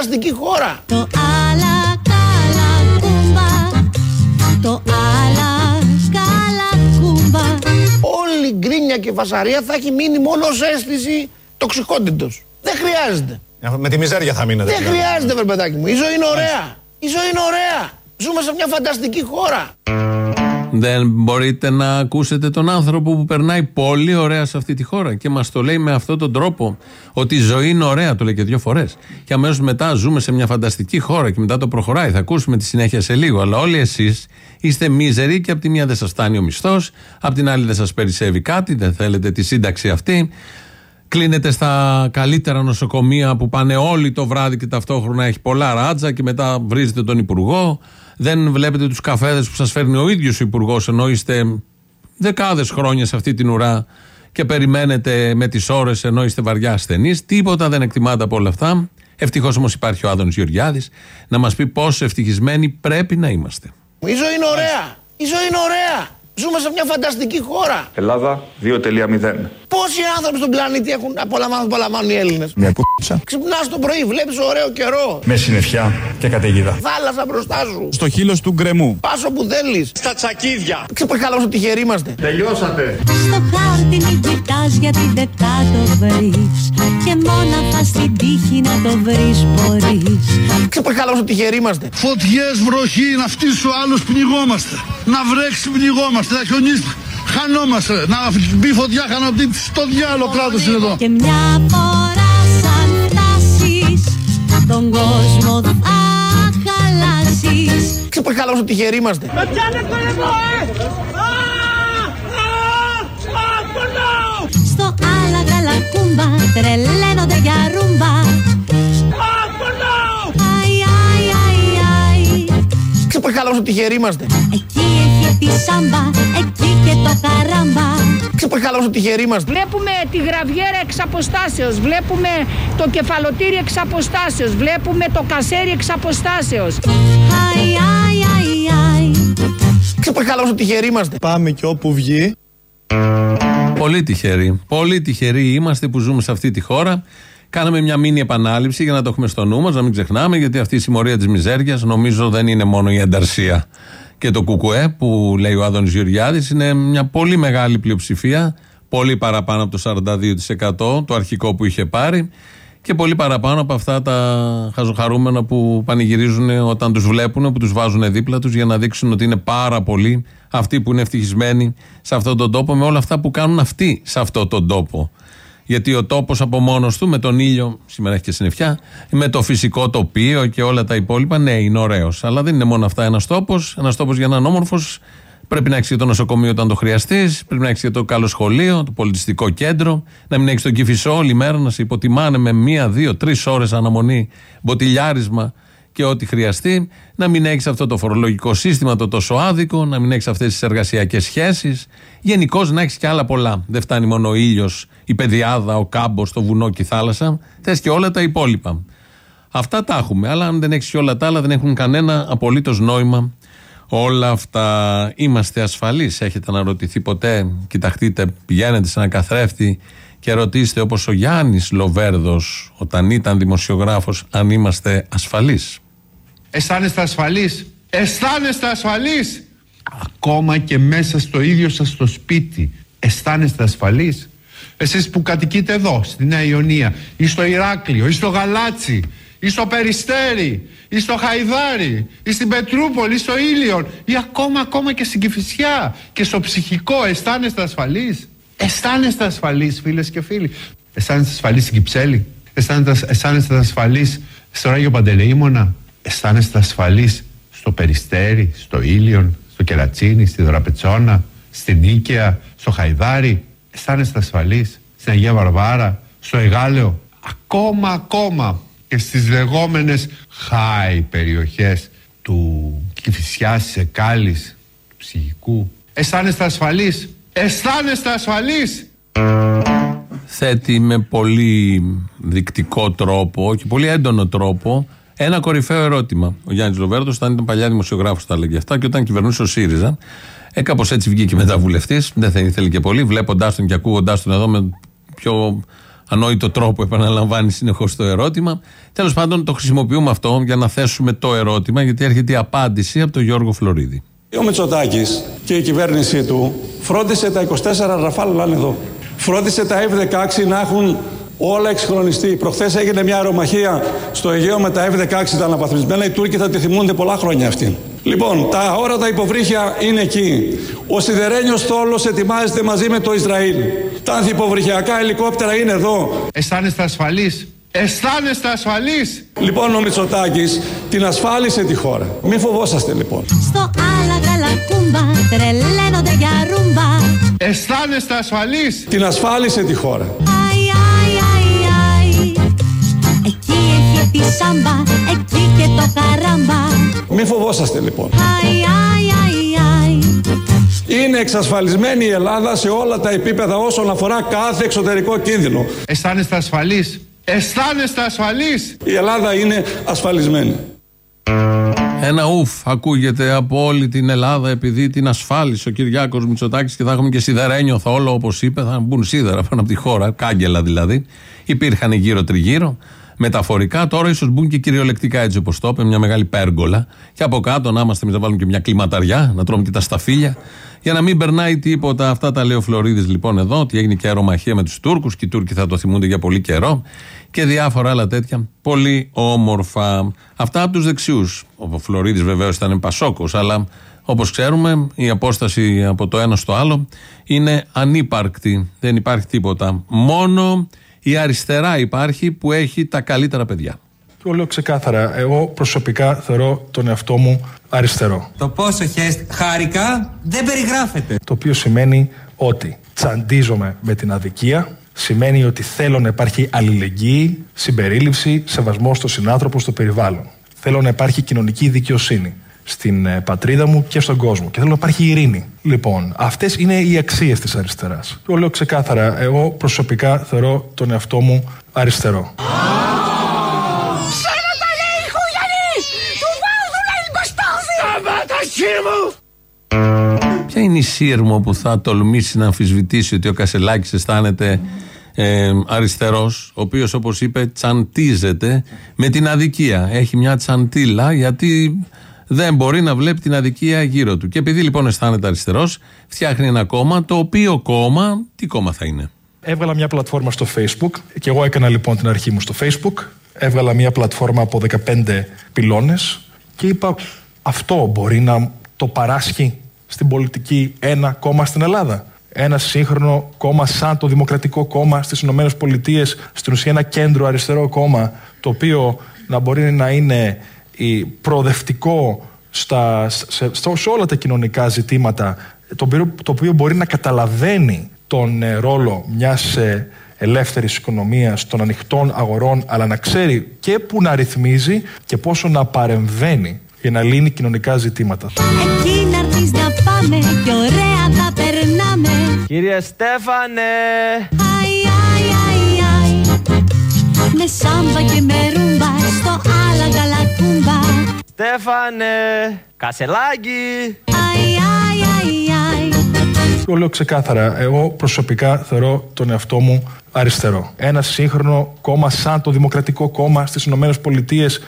φανταστική χώρα. Το άλλα καλά κούμπα Το άλλα καλά κούμπα Όλη η γκρίνια και φασαρία θα έχει μείνει μόνο ως αίσθηση τοξικότητος. Δεν χρειάζεται. Με τη μιζέρια θα μείνετε. Δεν χρειάζεται, βρε παιδάκι μου. Η ζωή είναι ωραία. Η ζωή είναι ωραία. Ζούμε σε μια φανταστική χώρα. Δεν μπορείτε να ακούσετε τον άνθρωπο που περνάει πολύ ωραία σε αυτή τη χώρα και μας το λέει με αυτόν τον τρόπο. Ότι η ζωή είναι ωραία, το λέει και δύο φορές. Και αμέσως μετά ζούμε σε μια φανταστική χώρα και μετά το προχωράει. Θα ακούσουμε τη συνέχεια σε λίγο. Αλλά όλοι εσείς είστε μίζεροι και από τη μία δεν σας φτάνει ο μισθός, από την άλλη δεν σας περισσεύει κάτι, δεν θέλετε τη σύνταξη αυτή. Κλείνετε στα καλύτερα νοσοκομεία που πάνε όλοι το βράδυ και ταυτόχρονα έχει πολλά ράτζα και μετά βρίζετε τον Υπουργό. Δεν βλέπετε τους καφέδες που σας φέρνει ο ίδιος ο Υπουργός, ενώ είστε δεκάδες χρόνια σε αυτή την ουρά και περιμένετε με τις ώρες ενώ είστε βαριά ασθενείς. Τίποτα δεν εκτιμάται από όλα αυτά. Ευτυχώς όμως υπάρχει ο Άδωνης Γεωργιάδης να μας πει πόσο ευτυχισμένοι πρέπει να είμαστε. Η ζωή είναι ωραία. Η ζωή είναι ωραία. Ζούμε σε μια φανταστική χώρα. Ελλάδα 2.0. Πόσοι άνθρωποι στον πλανήτη έχουν απολαμβάνουν, απολαμβάνουν οι Έλληνες; Μια κούτσα. Ξυπνάς το πρωί, βλέπεις ωραίο καιρό. Με συννεφιά και καταιγίδα. Θάλασσα μπροστά σου. Στο χείλος του γκρεμού. Πάσο που θέλεις. Στα τσακίδια. Ξεπεχάλα ότι τυχεροί είμαστε. Τελειώσατε. Στο χάρτη μην κοιτάς γιατί δεν θα το βρεις Και μόναχα στην τύχη να το βρεις μπορείς Ξεπεχάλα ότι τυχεροί είμαστε. Φωτιές, βροχή, να φτύσει ο άλλος πνιγόμαστε. Να βρέξει πνιγόμαστε, να χιονίσει χανόμαστε. Να μπει φωτιά χανοπτή στο διάλο κράτος είναι εδώ. Και μια φορά σαν φτάσεις Τον κόσμο θα χαλάσεις Ξεπεχάλα ότι τυχεροί είμαστε. Στο άλλα καλά κούμπα Τρελαίνονται για ρούμπα Αι, αι, αι, αι. Ξεπεχάλα ότι τυχεροί είμαστε. Εκεί έχει τη σάμπα Εκεί και το καράμπα Ξεπεχάλα ότι τυχεροί είμαστε. Βλέπουμε τη γραβιέρα εξ αποστάσεως, βλέπουμε το κεφαλοτήρι εξ αποστάσεως, βλέπουμε το κασέρι εξ αποστάσεως. Αι, αι, αι, αι. Ξεπεχάλα ότι τυχεροί είμαστε. Πάμε και όπου βγει. Πολύ τυχεροί. Πολύ τυχεροί είμαστε που ζούμε σε αυτή τη χώρα. Κάναμε μια μήνυ επανάληψη για να το έχουμε στο νου μας, να μην ξεχνάμε, γιατί αυτή η συμμορία της μιζέριας νομίζω δεν είναι μόνο η ανταρσία και το κουκουέ που λέει ο Άδωνης Γεωργιάδης. Είναι μια πολύ μεγάλη πλειοψηφία, πολύ παραπάνω από το 42% το αρχικό που είχε πάρει και πολύ παραπάνω από αυτά τα χαζοχαρούμενα που πανηγυρίζουν όταν τους βλέπουν, που τους βάζουν δίπλα τους για να δείξουν ότι είναι πάρα πολλοί αυτοί που είναι ευτυχισμένοι σε αυτόν τον τόπο με όλα αυτά που κάνουν αυτοί σε αυτόν τον τόπο. Γιατί ο τόπος από μόνος του, με τον ήλιο, σήμερα έχει και συννεφιά, με το φυσικό τοπίο και όλα τα υπόλοιπα, ναι, είναι ωραίος. Αλλά δεν είναι μόνο αυτά ένας τόπος. Ένας τόπος για να είναι όμορφος πρέπει να έχει και το νοσοκομείο όταν το χρειαστείς, πρέπει να έχει και το καλό σχολείο, το πολιτιστικό κέντρο, να μην έχεις τον κυφισό όλη μέρα να σε υποτιμάνε με μία, δύο, τρεις ώρες αναμονή, μποτιλιάρισμα και ό,τι χρειαστεί, να μην έχεις αυτό το φορολογικό σύστημα το τόσο άδικο, να μην έχεις αυτές τις εργασιακές σχέσεις. Γενικώς να έχεις και άλλα πολλά. Δεν φτάνει μόνο ο ήλιος, η πεδιάδα, ο κάμπος, το βουνό και η θάλασσα. Θες και όλα τα υπόλοιπα. Αυτά τα έχουμε. Αλλά αν δεν έχεις όλα τα άλλα, δεν έχουν κανένα απολύτως νόημα όλα αυτά. Είμαστε ασφαλείς. Έχετε αναρωτηθεί ποτέ, κοιταχτείτε, πηγαίνετε σε ένα καθρέφτη και ρωτήστε όπως ο Γιάννης Λοβέρδος, όταν ήταν δημοσιογράφος, αν είμαστε ασφαλείς. Αισθάνεστε ασφαλείς; Αισθάνεστε ασφαλείς; Ακόμα και μέσα στο ίδιο σας το σπίτι. Αισθάνεστε ασφαλείς; Εσείς που κατοικείτε εδώ, στη Νέα Ιωνία, ή στο Ηράκλειο, ή στο Γαλάτσι, ή στο Περιστέρι, ή στο Χαϊδάρι, ή στην Πετρούπολη, ή στο Ήλιον, ή ακόμα ακόμα και στην Κηφισιά και στο ψυχικό. Αισθάνεστε ασφαλείς; Αισθάνεστε ασφαλείς φίλες και φίλοι; Αισθάνεστε ασφαλείς στην Κυψέλη; Αισθάνεστε, αισθάνεστε ασφαλείς στο Ράγιο Παντελεήμονα; Αισθάνεστε ασφαλείς στο Περιστέρι, στο Ήλιον, στο Κερατσίνι, στη Δωραπετσόνα, στην Νίκαια, στο Χαϊδάρι. Αισθάνεστε ασφαλείς στην Αγία Βαρβάρα, στο Εγάλεο. Ακόμα, ακόμα και στις λεγόμενες high περιοχές του Κηφισιάς, της Εκάλης, του Ψυχικού. Αισθάνεστε ασφαλείς. Αισθάνεστε ασφαλείς. θέτει με πολύ δεικτικό τρόπο και πολύ έντονο τρόπο Ένα κορυφαίο ερώτημα. Ο Γιάννης Λοβέρδος, όταν ήταν παλιά δημοσιογράφος, τα έλεγε αυτά και όταν κυβερνούσε ο ΣΥΡΙΖΑ. Ε, κάπως έτσι βγήκε μετά βουλευτή. Δεν θα ήθελε και πολύ, βλέποντάς τον και ακούγοντάς τον εδώ με πιο ανόητο τρόπο επαναλαμβάνει συνεχώς το ερώτημα. Τέλος πάντων, το χρησιμοποιούμε αυτό για να θέσουμε το ερώτημα, γιατί έρχεται η απάντηση από τον Γιώργο Φλωρίδη. Ο Μητσοτάκης και η κυβέρνησή του φρόντισε τα 24 ραφάλ να είναι εδώ. Φρόντισε τα F-16 να έχουν όλα εξυγχρονιστεί. Προχθές έγινε μια αερομαχία στο Αιγαίο με τα F-16 τα αναπαθμισμένα. Οι Τούρκοι θα τη θυμούνται πολλά χρόνια αυτοί. Λοιπόν, τα όρατα υποβρύχια είναι εκεί. Ο σιδερένιος θόλος ετοιμάζεται μαζί με το Ισραήλ. Τα ανθυποβρυχιακά ελικόπτερα είναι εδώ. Αισθάνεστε ασφαλείς; Αισθάνεστε ασφαλείς; Λοιπόν, ο Μητσοτάκης την ασφάλισε τη χώρα. Μην φοβόσαστε λοιπόν. Στο άλλα καλακούμπα τρελαίνονται για ρούμπα Αισθάνεστε ασφαλείς; Την ασφάλισε τη χώρα. Τη σάμπα, εκεί και το καράμπα Μην φοβόσαστε λοιπόν. Αι, αι, αι, αι Είναι εξασφαλισμένη η Ελλάδα σε όλα τα επίπεδα όσον αφορά κάθε εξωτερικό κίνδυνο. Αισθάνεστε ασφαλείς; Αισθάνεστε ασφαλείς; Η Ελλάδα είναι ασφαλισμένη. Ένα ουφ ακούγεται από όλη την Ελλάδα επειδή την ασφάλισε ο Κυριάκος Μητσοτάκης και θα έχουμε και σιδερένιο θόλο, όπως είπε. Θα μπουν σίδερα πάνω από τη χώρα, κάγκελα δηλαδή. Υπήρχαν γύρω τριγύρω. Μεταφορικά, τώρα ίσως μπουν και κυριολεκτικά έτσι όπως το είπε, μια μεγάλη πέργολα. Και από κάτω να είμαστε εμεί να βάλουμε και μια κλιματαριά, να τρώμε και τα σταφύλια. Για να μην περνάει τίποτα. Αυτά τα λέει ο Φλωρίδης λοιπόν εδώ, ότι έγινε και αερομαχία με τους Τούρκους και οι Τούρκοι θα το θυμούνται για πολύ καιρό. Και διάφορα άλλα τέτοια. Πολύ όμορφα. Αυτά από τους δεξιούς. Ο Φλωρίδης βεβαίως ήταν Πασόκος, αλλά όπως ξέρουμε η απόσταση από το ένα στο άλλο είναι ανύπαρκτη. Δεν υπάρχει τίποτα. Μόνο η αριστερά υπάρχει που έχει τα καλύτερα παιδιά. Το λέω ξεκάθαρα. Εγώ προσωπικά θεωρώ τον εαυτό μου αριστερό. Το πόσο χέστ χάρηκα δεν περιγράφεται. Το οποίο σημαίνει ότι τσαντίζομαι με την αδικία, σημαίνει ότι θέλω να υπάρχει αλληλεγγύη, συμπερίληψη, σεβασμό στο συνάνθρωπο, στο περιβάλλον. Θέλω να υπάρχει κοινωνική δικαιοσύνη στην ε, πατρίδα μου και στον κόσμο. Και θέλω να υπάρχει ειρήνη. Λοιπόν, αυτές είναι οι αξίες της αριστεράς. Το λέω ξεκάθαρα. Εγώ προσωπικά θεωρώ τον εαυτό μου αριστερό. Ποια είναι η σύρμο που θα τολμήσει να αμφισβητήσει ότι ο Κασελάκης αισθάνεται ε, αριστερός, ο οποίος όπως είπε τσαντίζεται με την αδικία. Έχει μια τσαντίλα γιατί δεν μπορεί να βλέπει την αδικία γύρω του. Και επειδή λοιπόν αισθάνεται αριστερός, φτιάχνει ένα κόμμα το οποίο κόμμα, τι κόμμα θα είναι; Έβγαλα μια πλατφόρμα στο Facebook και εγώ έκανα λοιπόν την αρχή μου στο Facebook. Έβγαλα μια πλατφόρμα από 15 πυλώνες και είπα αυτό μπορεί να το παράσχει στην πολιτική ένα κόμμα στην Ελλάδα. Ένα σύγχρονο κόμμα σαν το Δημοκρατικό Κόμμα στις Ηνωμένες Πολιτείες, στην ουσία ένα κέντρο αριστερό κόμμα, το οποίο να μπορεί να είναι η προοδευτικό στα, σε, σε- σε όλα τα κοινωνικά ζητήματα, το οποίο, το οποίο μπορεί να καταλαβαίνει τον ε, ρόλο μιας ε, ελεύθερης οικονομίας, των ανοιχτών αγορών, αλλά να ξέρει και που να ρυθμίζει και πόσο να παρεμβαίνει για να λύνει κοινωνικά ζητήματα. Εκεί να έρθεις να πάμε και ωραία θα περνάμε Κύριε Στέφανε. Αι, αι, αι, αι Με σάμπα και με ρούμπα στο άλλα καλακούμπα Στέφανε. Κασελάκι. Αι, αι, αι, αι Το λέω ξεκάθαρα. Εγώ προσωπικά θεωρώ τον εαυτό μου αριστερό. Ένα σύγχρονο κόμμα σαν το Δημοκρατικό Κόμμα στις Ηνωμένες Πολιτείες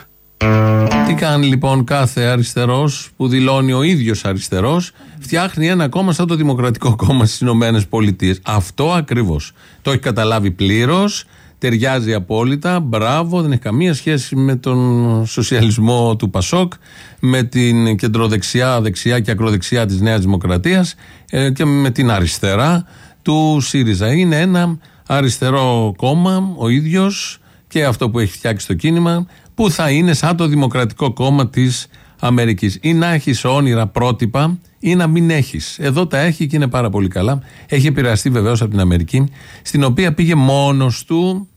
Τι κάνει λοιπόν κάθε αριστερός που δηλώνει ο ίδιος αριστερός, φτιάχνει ένα κόμμα σαν το Δημοκρατικό Κόμμα στις Ηνωμένες Πολιτείες. Αυτό ακριβώς. Το έχει καταλάβει πλήρως, ταιριάζει απόλυτα. Μπράβο, δεν έχει καμία σχέση με τον σοσιαλισμό του Πασόκ, με την κεντροδεξιά, δεξιά και ακροδεξιά της Νέας Δημοκρατίας ε, και με την αριστερά του ΣΥΡΙΖΑ. Είναι ένα αριστερό κόμμα ο ίδιος και αυτό που έχει φτιάξει το κίνημα, που θα είναι σαν το Δημοκρατικό Κόμμα της Αμερικής. Ή να έχεις όνειρα πρότυπα, ή να μην έχεις. Εδώ τα έχει και είναι πάρα πολύ καλά. Έχει επηρεαστεί βεβαίως από την Αμερική, στην οποία πήγε μόνος του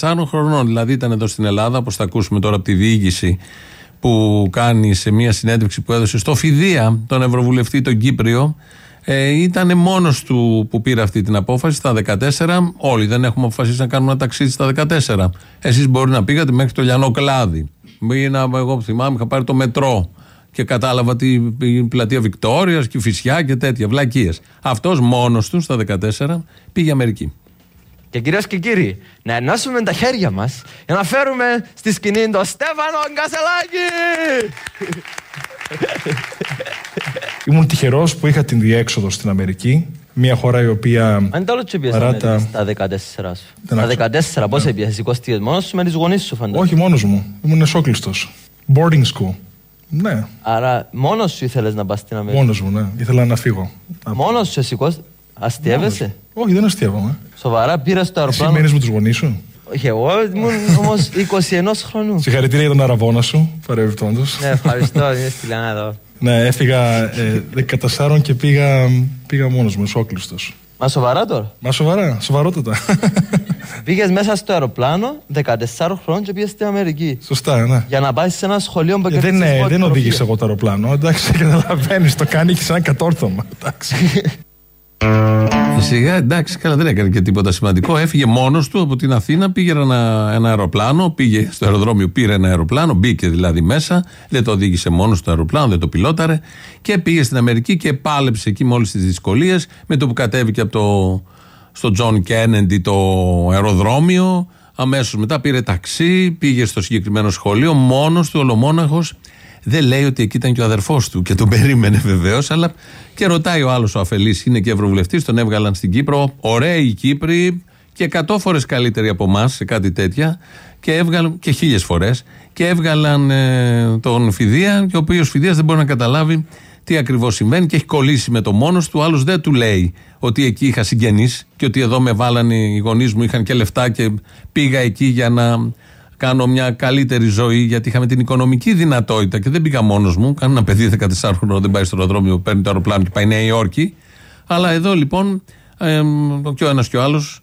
14 χρονών. Δηλαδή ήταν εδώ στην Ελλάδα, όπως θα ακούσουμε τώρα από τη διοίκηση που κάνει σε μια συνέντευξη που έδωσε στο Φιδία, τον Ευρωβουλευτή, τον Κύπριο, ε, ήταν μόνος του που πήρε αυτή την απόφαση στα 14. Όλοι δεν έχουμε αποφασίσει να κάνουμε ένα ταξίδι στα 14. Εσείς μπορεί να πήγατε μέχρι το Λιανό Κλάδι. Μήνα, εγώ θυμάμαι, είχα πάρει το μετρό και κατάλαβα τη η πλατεία Βικτόριας και η Φυσιά και τέτοια. Βλακίες. Αυτός μόνος του στα 14 πήγε Αμερική. Και κυρίες και κύριοι, να ενώσουμε τα χέρια μας για να φέρουμε στη σκηνή τον Στέφανο Γκασελάκη! Ήμουν τυχερός που είχα την διέξοδο στην Αμερική. Μια χώρα η οποία. Αν το άλλο τι πιέσα παρά τα- στα 14 σου. Δεν Στα 14 πώς έπιασες, σηκώστηκες μόνος σου με τις γονείς σου φαντάζομαι. Όχι μόνος μου. Ήμουν εσόκλειστος. Boarding school. Ναι, Άρα μόνος σου ήθελες να πας στην Αμερική; μόνος μου, ναι. Ήθελα να φύγω. Μόνος σου σηκώστηκες. Αστείευεσαι; Όχι, δεν αστείευαμε. Σοβαρά πήρες το Εσύ αεροπλάνο; μένεις με τους γονείς σου; Όχι, εγώ ήμουν όμως 21 χρονού. Συγχαρητήρια για τον αραβόνα σου, παρεμπιπτόντως. Ναι, ευχαριστώ, είναι στη Λένα εδώ. Ναι, έφυγα ε, 14 και πήγα, πήγα μόνος μου, εσόκλειστο. Μα σοβαρά τώρα. Μα σοβαρά, σοβαρότατα. Πήγες μέσα στο αεροπλάνο 14 χρόνων και πήγες στην Αμερική. Σωστά, ναι. Για να πάει σε ένα σχολείο που Ε, δεν, κερδίσεις ε, πρώτη δεν τροφή. οδήγησα εγώ το αεροπλάνο. Εντάξει, καταλαβαίνεις, το κάνει και σαν κατόρθωμα. Εντάξει. Ε, Σιγά, εντάξει, καλά, δεν έκανε και τίποτα σημαντικό. Έφυγε μόνος του από την Αθήνα, πήγε ένα, ένα αεροπλάνο, πήγε στο αεροδρόμιο, πήρε ένα αεροπλάνο, μπήκε δηλαδή μέσα, δεν το οδήγησε μόνος το αεροπλάνο, δεν το πιλόταρε και πήγε στην Αμερική και πάλεψε εκεί με όλε τις δυσκολίες. Με το που κατέβηκε από το, στο John Kennedy το αεροδρόμιο, αμέσως μετά πήρε ταξί, πήγε στο συγκεκριμένο σχολείο, μόνος του, ολομόναχος. Δεν λέει ότι εκεί ήταν και ο αδερφός του και τον περίμενε βεβαίως, αλλά και ρωτάει ο άλλος ο αφελής, είναι και ευρωβουλευτής, τον έβγαλαν στην Κύπρο. Ωραίοι οι Κύπροι και εκατό φορές καλύτεροι από εμάς σε κάτι τέτοια και έβγαλαν και χίλιες φορές και έβγαλαν ε, τον Φιδία, και ο οποίος Φιδίας δεν μπορεί να καταλάβει τι ακριβώς συμβαίνει και έχει κολλήσει με το μόνος του. Ο άλλος δεν του λέει ότι εκεί είχα συγγενείς και ότι εδώ με βάλανε οι γονείς μου, είχαν και λεφτά και πήγα εκεί για να κάνω μια καλύτερη ζωή γιατί είχαμε την οικονομική δυνατότητα και δεν πήγα μόνος μου. Κάνω ένα παιδί 14 χρονών, δεν πάει στο αεροδρόμιο, παίρνει το αεροπλάνο και πάει Νέα Υόρκη. Αλλά εδώ λοιπόν ε, και ο ένας και ο άλλος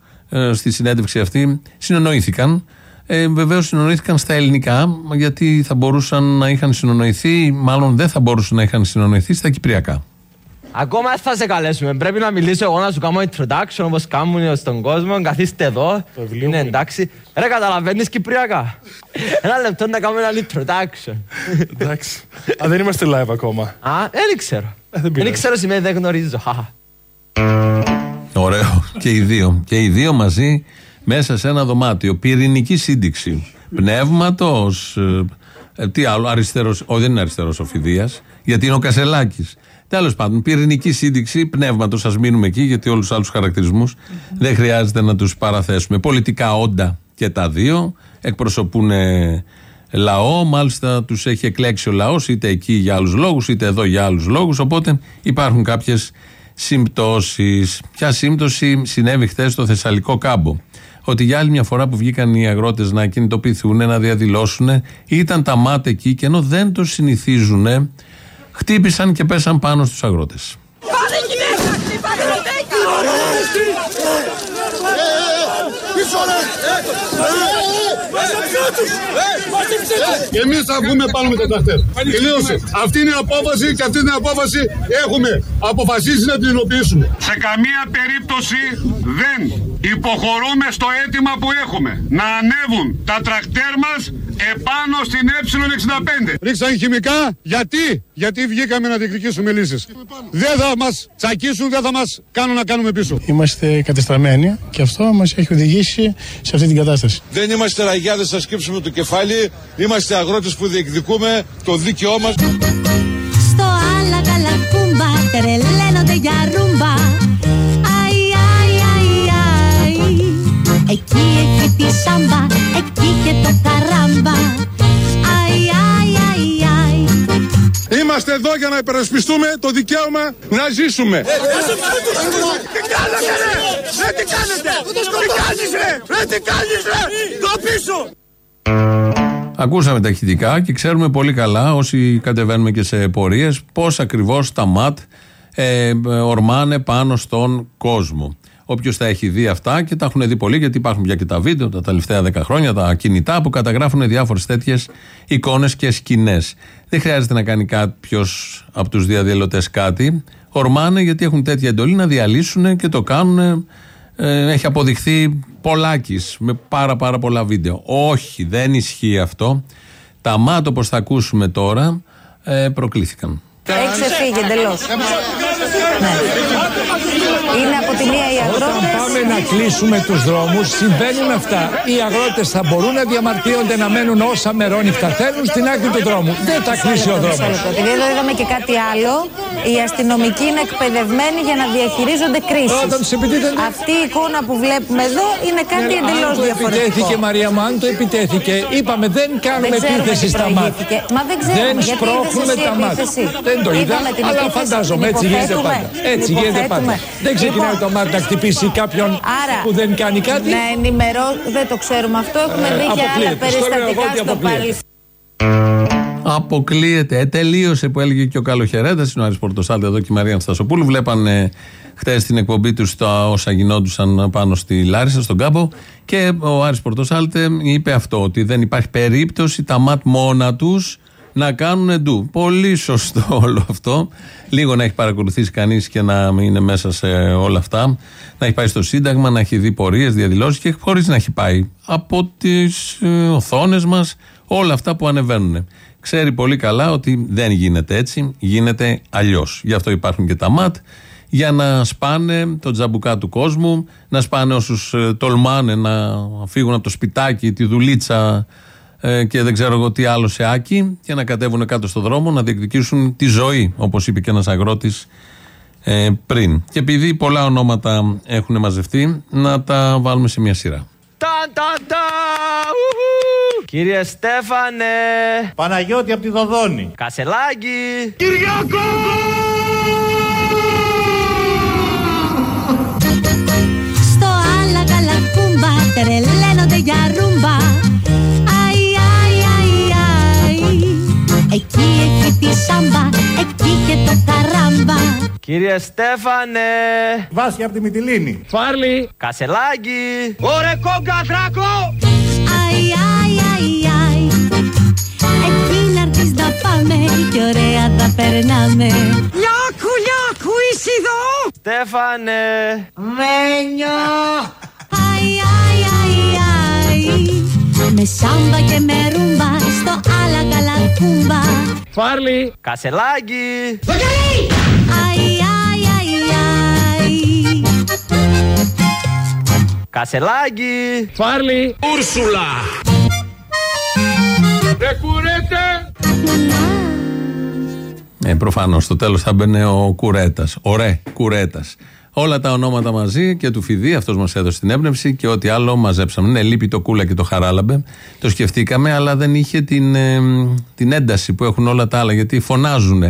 στη συνέντευξη αυτή συνεννοήθηκαν. Ε, Βεβαίως συνεννοήθηκαν στα ελληνικά, γιατί θα μπορούσαν να είχαν συνονοηθεί, μάλλον δεν θα μπορούσαν να είχαν συνονοηθεί στα κυπριακά. Ακόμα δεν θα σε καλέσουμε. Πρέπει να μιλήσω εγώ να σου κάνω introduction όπως κάνουν στον κόσμο. Καθίστε εδώ. Είναι εντάξει. Ρε καταλαβαίνεις Κυπριακά. Ένα λεπτό να κάνουμε ένα introduction. Εντάξει. Α, δεν είμαστε live ακόμα. Α, δεν ξέρω. δεν πειράζει. Δεν ξέρω σημαίνει δεν γνωρίζω. Χαχα. Ωραίο. και οι δύο. Και οι δύο μαζί μέσα σε ένα δωμάτιο. Πυρηνική σύνδεξη. Πνεύματος. Ε, τι άλλο, αριστερό. Όχι, δεν είναι αριστερός ο Φιδίας, γιατί είναι ο Κασελάκης. Τέλος πάντων, πυρηνική σύνδεξη πνεύματος. Α μείνουμε εκεί, γιατί όλους τους άλλους χαρακτηρισμούς δεν χρειάζεται να τους παραθέσουμε. Πολιτικά όντα και τα δύο. Εκπροσωπούν ε, λαό. Μάλιστα τους έχει εκλέξει ο λαός, είτε εκεί για άλλους λόγους, είτε εδώ για άλλους λόγους. Οπότε υπάρχουν κάποιες συμπτώσεις. Ποια σύμπτωση συνέβη χθες στο Θεσσαλικό κάμπο; Ότι για άλλη μια φορά που βγήκαν οι αγρότες να κινητοποιηθούν, να διαδηλώσουν, ήταν τα μάτια εκεί και ενώ δεν το συνηθίζουν, χτύπησαν και πέσαν πάνω στους αγρότες. Και εμείς θα βγούμε πάνω με το τρακτέρ. Τελείωσε. Αυτή είναι η απόφαση και αυτή την απόφαση έχουμε αποφασίσει να την υλοποιήσουμε. Σε καμία περίπτωση δεν υποχωρούμε στο αίτημα που έχουμε να ανέβουν τα τρακτέρ μας επάνω στην ε65. Ρίξαν χημικά. Γιατί; Γιατί βγήκαμε να διεκδικήσουμε λύσεις. Δεν θα μας τσακίσουν, δεν θα μας κάνουν να κάνουμε πίσω. Είμαστε κατεστραμμένοι και αυτό μας έχει οδηγήσει σε αυτή την κατάσταση. Δεν είμαστε ραγιάδες να σκύψουμε το κεφάλι. Είμαστε αγρότες που διεκδικούμε το δίκαιό μας. Στο άλλα καλά κούμπα τρελαίνονται για ρούμπα Εκεί έχει τη σάμπα, εκεί και το καράμπα Αϊ, αϊ, αϊ, αι Είμαστε εδώ για να υπερασπιστούμε το δικαίωμα να ζήσουμε. Τι κάνετε ρε! Ρε τι κάνετε! Τι κάνεις ρε! Ρε τι κάνεις ρε! Το πίσω! Ακούσαμε τα ηχητικά και ξέρουμε πολύ καλά όσοι κατεβαίνουμε και σε πορείε πώ ακριβώ τα ΜΑΤ ε, ορμάνε πάνω στον κόσμο. Όποιος τα έχει δει αυτά και τα έχουν δει πολλοί, γιατί υπάρχουν πια και τα βίντεο τα τελευταία 10 χρόνια, τα κινητά που καταγράφουν διάφορες τέτοιες εικόνες και σκηνές. Δεν χρειάζεται να κάνει κάποιος από τους διαδηλωτέ κάτι. Ορμάνε γιατί έχουν τέτοια εντολή να διαλύσουν και το κάνουν. Ε, έχει αποδειχθεί πολλάκις με πάρα πάρα πολλά βίντεο. Όχι, δεν ισχύει αυτό. Τα ΜΑΤ, όπω θα ακούσουμε τώρα, ε, προκλήθηκαν. Έχει ξεφύγει εντελώ. Ναι. Είναι από τη μία οι Όταν αγρότες. πάμε να κλείσουμε τους δρόμους, συμβαίνουν αυτά. Οι αγρότες θα μπορούν να διαμαρτύρονται να μένουν όσα μερόνυχτα θέλουν στην άκρη του δρόμου. Δεν θα κλείσει ο δρόμος. Επειδή εδώ είδαμε και κάτι άλλο, οι αστυνομικοί είναι εκπαιδευμένοι για να διαχειρίζονται κρίσεις. Όταν τους επιτίθενται- Αυτή η εικόνα που βλέπουμε εδώ είναι κάτι εντελώς Αν το διαφορετικό. επιτέθηκε, Μαρία μου, αν το επιτέθηκε, είπαμε δεν κάνουμε Δεν ξέρουμε επίθεση τι στα μάτια. προηγήθηκε. Μα δεν ξέρουμε, Δεν γιατί σπρώχνουμε είδες εσύ τα μάτια. επίθεση. Δεν το είδα, Είδαμε την αλλά επίθεση. φαντάζομαι Την έτσι γίνεται υποθέτουμε. πάντα. Έτσι Την γίνεται πάντα. υποθέτουμε. Δεν ξεκινάει Λοιπόν, το μάτι να χτυπήσει κάποιον Άρα, που δεν κάνει κάτι. Να ενημερώ, δεν το ξέρουμε αυτό. Έχουμε Ε, δει και άλλα αποκλείεται. Στο λέω εγώ περιστατικά ότι στο αποκλείεται. παρελθόν. Αποκλείεται. Ε, τελείωσε που έλεγε και ο Καλοχαιρέτας, είναι ο Άρης Πορτοσάλτη εδώ και η Μαρία Αναστασοπούλου. Βλέπανε χτες την εκπομπή τους στα όσα γινόντουσαν πάνω στη Λάρισα, στον κάμπο. Και ο Άρης Πορτοσάλτε είπε αυτό, ότι δεν υπάρχει περίπτωση τα ΜΑΤ μόνα τους να κάνουν ντου. Πολύ σωστό όλο αυτό. Λίγο να έχει παρακολουθήσει κανείς και να είναι μέσα σε όλα αυτά. Να έχει πάει στο Σύνταγμα, να έχει δει πορείες, διαδηλώσεις και χωρίς να έχει πάει από τις οθόνες μας όλα αυτά που ανεβαίνουν. Ξέρει πολύ καλά ότι δεν γίνεται έτσι, γίνεται αλλιώς. Γι' αυτό υπάρχουν και τα ΜΑΤ, για να σπάνε το τζαμπουκά του κόσμου, να σπάνε όσους τολμάνε να φύγουν από το σπιτάκι, τη δουλίτσα ε, και δεν ξέρω εγώ τι άλλο σε άκη και να κατέβουν κάτω στο δρόμο να διεκδικήσουν τη ζωή, όπως είπε και ένας αγρότης ε, πριν. Και επειδή πολλά ονόματα έχουν μαζευτεί, να τα βάλουμε σε μια σειρά. Ταν, ταν, ταν! Ουχου! Κύριε Στέφανε! Παναγιώτη από τη Δοδόνη. Κασελάκη! Κυριακό! Στο άλλα καλά κούμπα τρελαίνονται για ρούμπα Εκεί έχει τη σάμπα, εκεί και το καράμπα Κύριε Στέφανε! Βάση από τη Μυτιλίνη. Φάρλι! Κασελάκη! Ωρε κόγκα δράκο! Αϊ, αϊ, αϊ, αϊ Εκεί να έρθεις να πάμε και ωραία θα περνάμε Λιάκου, λιάκου, είσαι εδώ! Στέφανε! Μένιο! Αϊ, αϊ, αϊ, αϊ Με σάμπα και με ρούμπα στο άλλα καλά κούμπα Φάρλι! Κασελάκη! Αϊ, αϊ, αϊ, αϊ Κασελάκη! Φάρλι! Ούρσουλα! Ρε κουρέτε! Ε, Προφανώς στο τέλος θα μπαινε ο Κουρέτας. Ωραία, Κουρέτας. Όλα τα ονόματα μαζί και του Φιδί, αυτός μας έδωσε την έμπνευση και ό,τι άλλο μαζέψαμε. Ναι, λείπει το Κούλα και το Χαράλαμπε. Το σκεφτήκαμε, αλλά δεν είχε την, ε, την ένταση που έχουν όλα τα άλλα. Γιατί φωνάζουν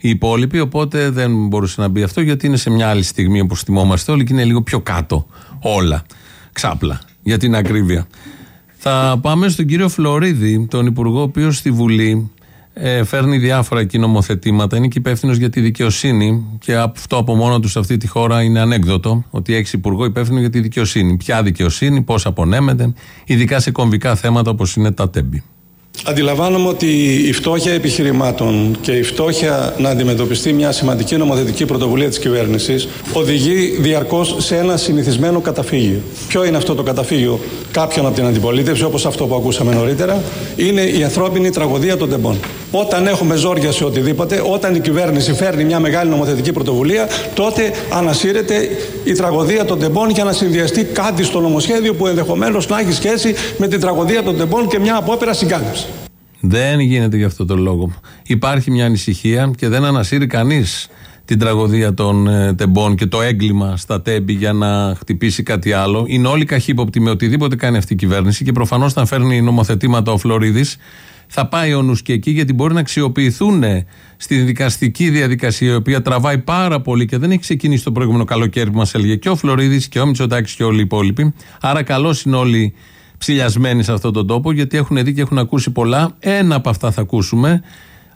οι υπόλοιποι, οπότε δεν μπορούσε να μπει αυτό, γιατί είναι σε μια άλλη στιγμή όπως θυμόμαστε όλοι και είναι λίγο πιο κάτω όλα. Ξάπλα, για την ακρίβεια. Θα πάμε στον κύριο Φλωρίδη, τον Υπουργό, ο οποίος στη Βουλή ε, φέρνει διάφορα εκεί νομοθετήματα. Είναι και υπεύθυνος για τη δικαιοσύνη. Και αυτό από μόνο τους σε αυτή τη χώρα είναι ανέκδοτο. Ότι έχεις υπουργό υπεύθυνο για τη δικαιοσύνη. Ποια δικαιοσύνη, πώς απονέμεται, ειδικά σε κομβικά θέματα όπως είναι τα τέμπη. Αντιλαμβάνομαι ότι η φτώχεια επιχειρημάτων και η φτώχεια να αντιμετωπιστεί μια σημαντική νομοθετική πρωτοβουλία της κυβέρνησης οδηγεί διαρκώς σε ένα συνηθισμένο καταφύγιο. Ποιο είναι αυτό το καταφύγιο; Κάποιον από την αντιπολίτευση, όπως αυτό που ακούσαμε νωρίτερα, είναι η ανθρώπινη τραγωδία των τεμπών. Όταν έχουμε ζόρια σε οτιδήποτε, όταν η κυβέρνηση φέρνει μια μεγάλη νομοθετική πρωτοβουλία, τότε ανασύρεται η τραγωδία των τεμπών για να συνδυαστεί κάτι στο νομοσχέδιο που ενδεχομένως να έχει σχέση με την τραγωδία των τεμπών και μια απόπειρα συγκάλυψη. Δεν γίνεται γι' αυτό το λόγο. Υπάρχει μια ανησυχία και δεν ανασύρει κανείς την τραγωδία των ε, τεμπών και το έγκλημα στα τέμπη για να χτυπήσει κάτι άλλο. Είναι όλοι καχύποπτοι με οτιδήποτε κάνει αυτή η κυβέρνηση και προφανώς όταν φέρνει νομοθετήματα ο Φλωρίδης θα πάει ο νους και εκεί γιατί μπορεί να αξιοποιηθούν στη δικαστική διαδικασία η οποία τραβάει πάρα πολύ και δεν έχει ξεκινήσει το προηγούμενο καλοκαίρι που μας έλεγε και ο Φλωρίδης και ο Μητσοτάκης και όλοι οι υπόλοιποι. Άρα καλώς είναι όλοι ψηλιασμένοι σε αυτόν τον τόπο γιατί έχουν δει και έχουν ακούσει πολλά. Ένα από αυτά θα ακούσουμε.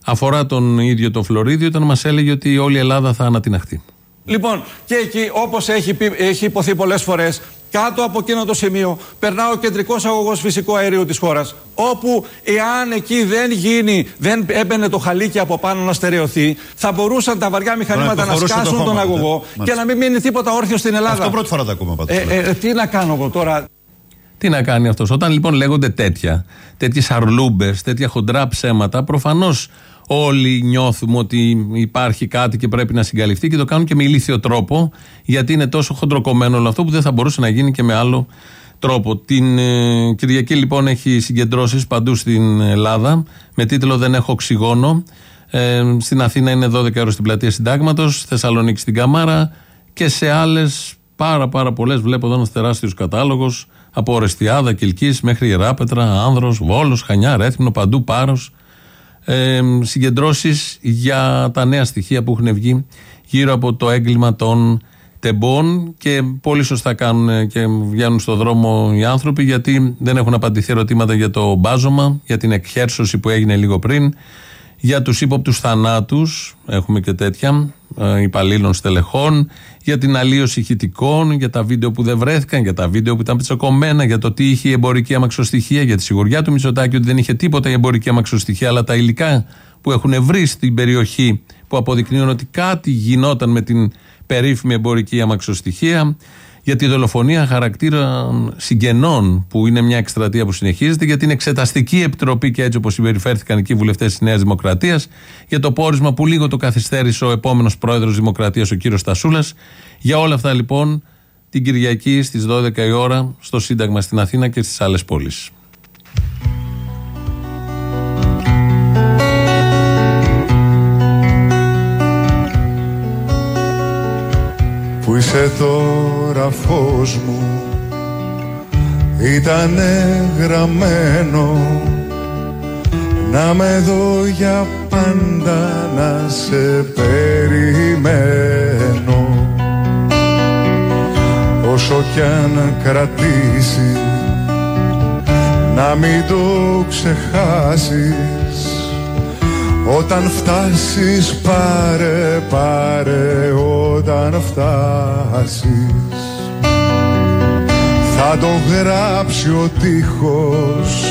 Αφορά τον ίδιο τον Φλωρίδη όταν μας έλεγε ότι όλη η Ελλάδα θα ανατιναχτεί. Λοιπόν, και εκεί, όπως έχει, πει- έχει υποθεί πολλές φορές, κάτω από εκείνο το σημείο περνά ο κεντρικός αγωγός φυσικού αερίου της χώρας. Όπου, εάν εκεί δεν γίνει, δεν έμπαινε το χαλίκι από πάνω να στερεωθεί, θα μπορούσαν τα βαριά μηχανήματα να υποχωρούσε το σκάσουν τον χώμα, αγωγό ναι. και να μην μείνει τίποτα όρθιο στην Ελλάδα. Αυτό πρώτη φορά το ακούμε πάντως. Ε, ε, τι να κάνω εγώ τώρα. Τι να κάνει αυτός. Όταν λοιπόν λέγονται τέτοια, τέτοιες αρλούμπες, τέτοια χοντρά ψέματα, προφανώς όλοι νιώθουμε ότι υπάρχει κάτι και πρέπει να συγκαλυφθεί και το κάνουν και με ηλίθιο τρόπο, γιατί είναι τόσο χοντροκομμένο όλο αυτό που δεν θα μπορούσε να γίνει και με άλλο τρόπο. Την ε, Κυριακή λοιπόν έχει συγκεντρώσεις παντού στην Ελλάδα με τίτλο Δεν έχω οξυγόνο. Ε, στην Αθήνα είναι 12 ώρες στην πλατεία Συντάγματος, Θεσσαλονίκη στην Καμάρα και σε άλλες πάρα πάρα πολλές. Βλέπω εδώ ένας τεράστιος κατάλογος από Ορεστιάδα, Κυλκής μέχρι Ιεράπετρα, Άνδρος, Βόλος, Χανιά, Ρέθμινο, παντού Πάρος. Ε, Συγκεντρώσεις για τα νέα στοιχεία που έχουν βγει γύρω από το έγκλημα των τεμπών και πολύ σωστά κάνουν και βγαίνουν στο δρόμο οι άνθρωποι γιατί δεν έχουν απαντηθεί ερωτήματα για το μπάζωμα, για την εκχέρσωση που έγινε λίγο πριν, για τους ύποπτους θανάτους, έχουμε και τέτοια, ε, υπαλλήλων στελεχών, για την αλλίωση ηχητικών, για τα βίντεο που δεν βρέθηκαν, για τα βίντεο που ήταν πιτσοκομμένα, για το τι είχε η εμπορική αμαξοστοιχεία, για τη σιγουριά του Μητσοτάκη ότι δεν είχε τίποτα η εμπορική αμαξοστοιχεία, αλλά τα υλικά που έχουν βρει στην περιοχή που αποδεικνύουν ότι κάτι γινόταν με την περίφημη εμπορική αμαξοστοιχεία, για τη δολοφονία χαρακτήρα συγγενών, που είναι μια εκστρατεία που συνεχίζεται, για την Εξεταστική Επιτροπή και έτσι όπως συμπεριφέρθηκαν εκεί οι βουλευτές της Νέας Δημοκρατίας, για το πόρισμα που λίγο το καθυστέρησε ο επόμενος πρόεδρος Δημοκρατίας, ο κύριος Τασούλα. Για όλα αυτά λοιπόν την Κυριακή στις 12 η ώρα στο Σύνταγμα στην Αθήνα και στις άλλες πόλεις. Που είσαι τώρα φως μου. Ήτανε γραμμένο Να με δω για πάντα να σε περιμένω. Όσο κι αν κρατήσεις Να μην το ξεχάσεις όταν φτάσεις πάρε πάρε όταν φτάσεις. Θα το γράψει ο τείχος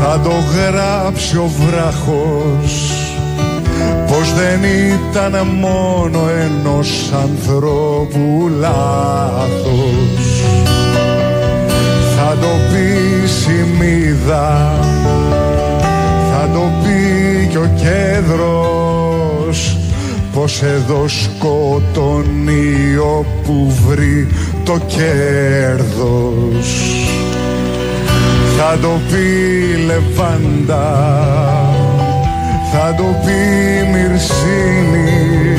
Θα το γράψει ο βράχος. Πως δεν ήταν μόνο ενός ανθρώπου λάθος. Θα το πει σημείδα Θα ο κέντρος πως εδώ σκοτώνει όπου βρει το κέρδος. Θα το πει Λεβάντα θα το πει Μυρσίνη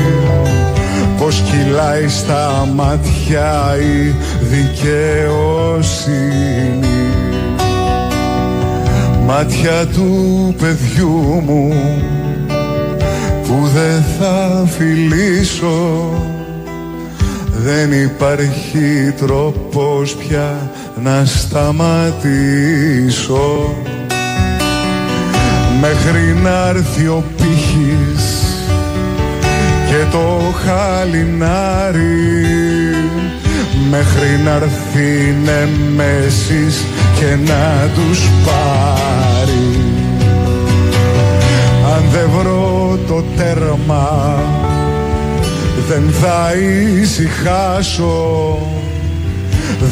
πως κυλάει στα μάτια η δικαιοσύνη. Μάτια του παιδιού μου που δεν θα φιλήσω. Δεν υπάρχει τρόπος πια να σταματήσω. Μέχρι να έρθει ο πύχης και το χαλινάρι. Μέχρι να έρθει νεμέσεις και να τους πάρει αν δεν βρω το τέρμα. Δεν θα ησυχάσω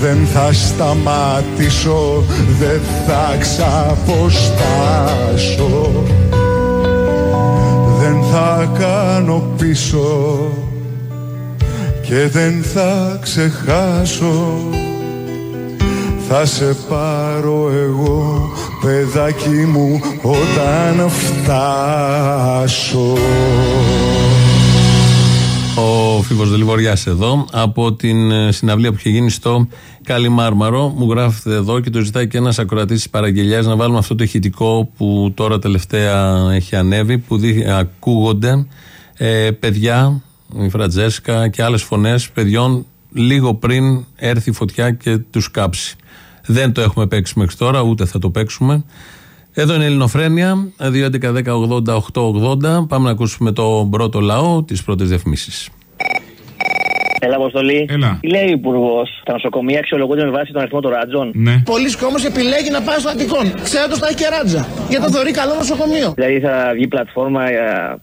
δεν θα σταματήσω δεν θα ξαποστάσω. Δεν θα κάνω πίσω και δεν θα ξεχάσω. Θα σε πάρω εγώ παιδάκι μου όταν φτάσω Ο Φίβος Δελιβοριάς εδώ από την ε, συναυλία που είχε γίνει στο Καλιμάρμαρο μου γράφεται εδώ και το ζητάει και ένας ακροατής της παραγγελιάς να βάλουμε αυτό το ηχητικό που τώρα τελευταία έχει ανέβει που δι, ακούγονται ε, παιδιά η Φρατζέσκα και άλλες φωνές παιδιών λίγο πριν έρθει η φωτιά και τους κάψει. Δεν το έχουμε παίξει μέχρι τώρα, ούτε θα το παίξουμε. Εδώ είναι η Ελληνοφρένεια, 2.11.10.80.880. Πάμε να ακούσουμε το πρώτο λαό, τις πρώτες διαφημίσεις. Έλα, Αποστολή. Έλα. Τι λέει ο Υπουργός, τα νοσοκομεία αξιολογούνται με βάση τον αριθμό των ράτζων. Ναι. Πολλοί όμω επιλέγει να πάει στο Αττικόν. Ξέρετε ότι θα έχει και ράτζα. Γιατί το θεωρεί καλό νοσοκομείο. Δηλαδή θα βγει πλατφόρμα, ε,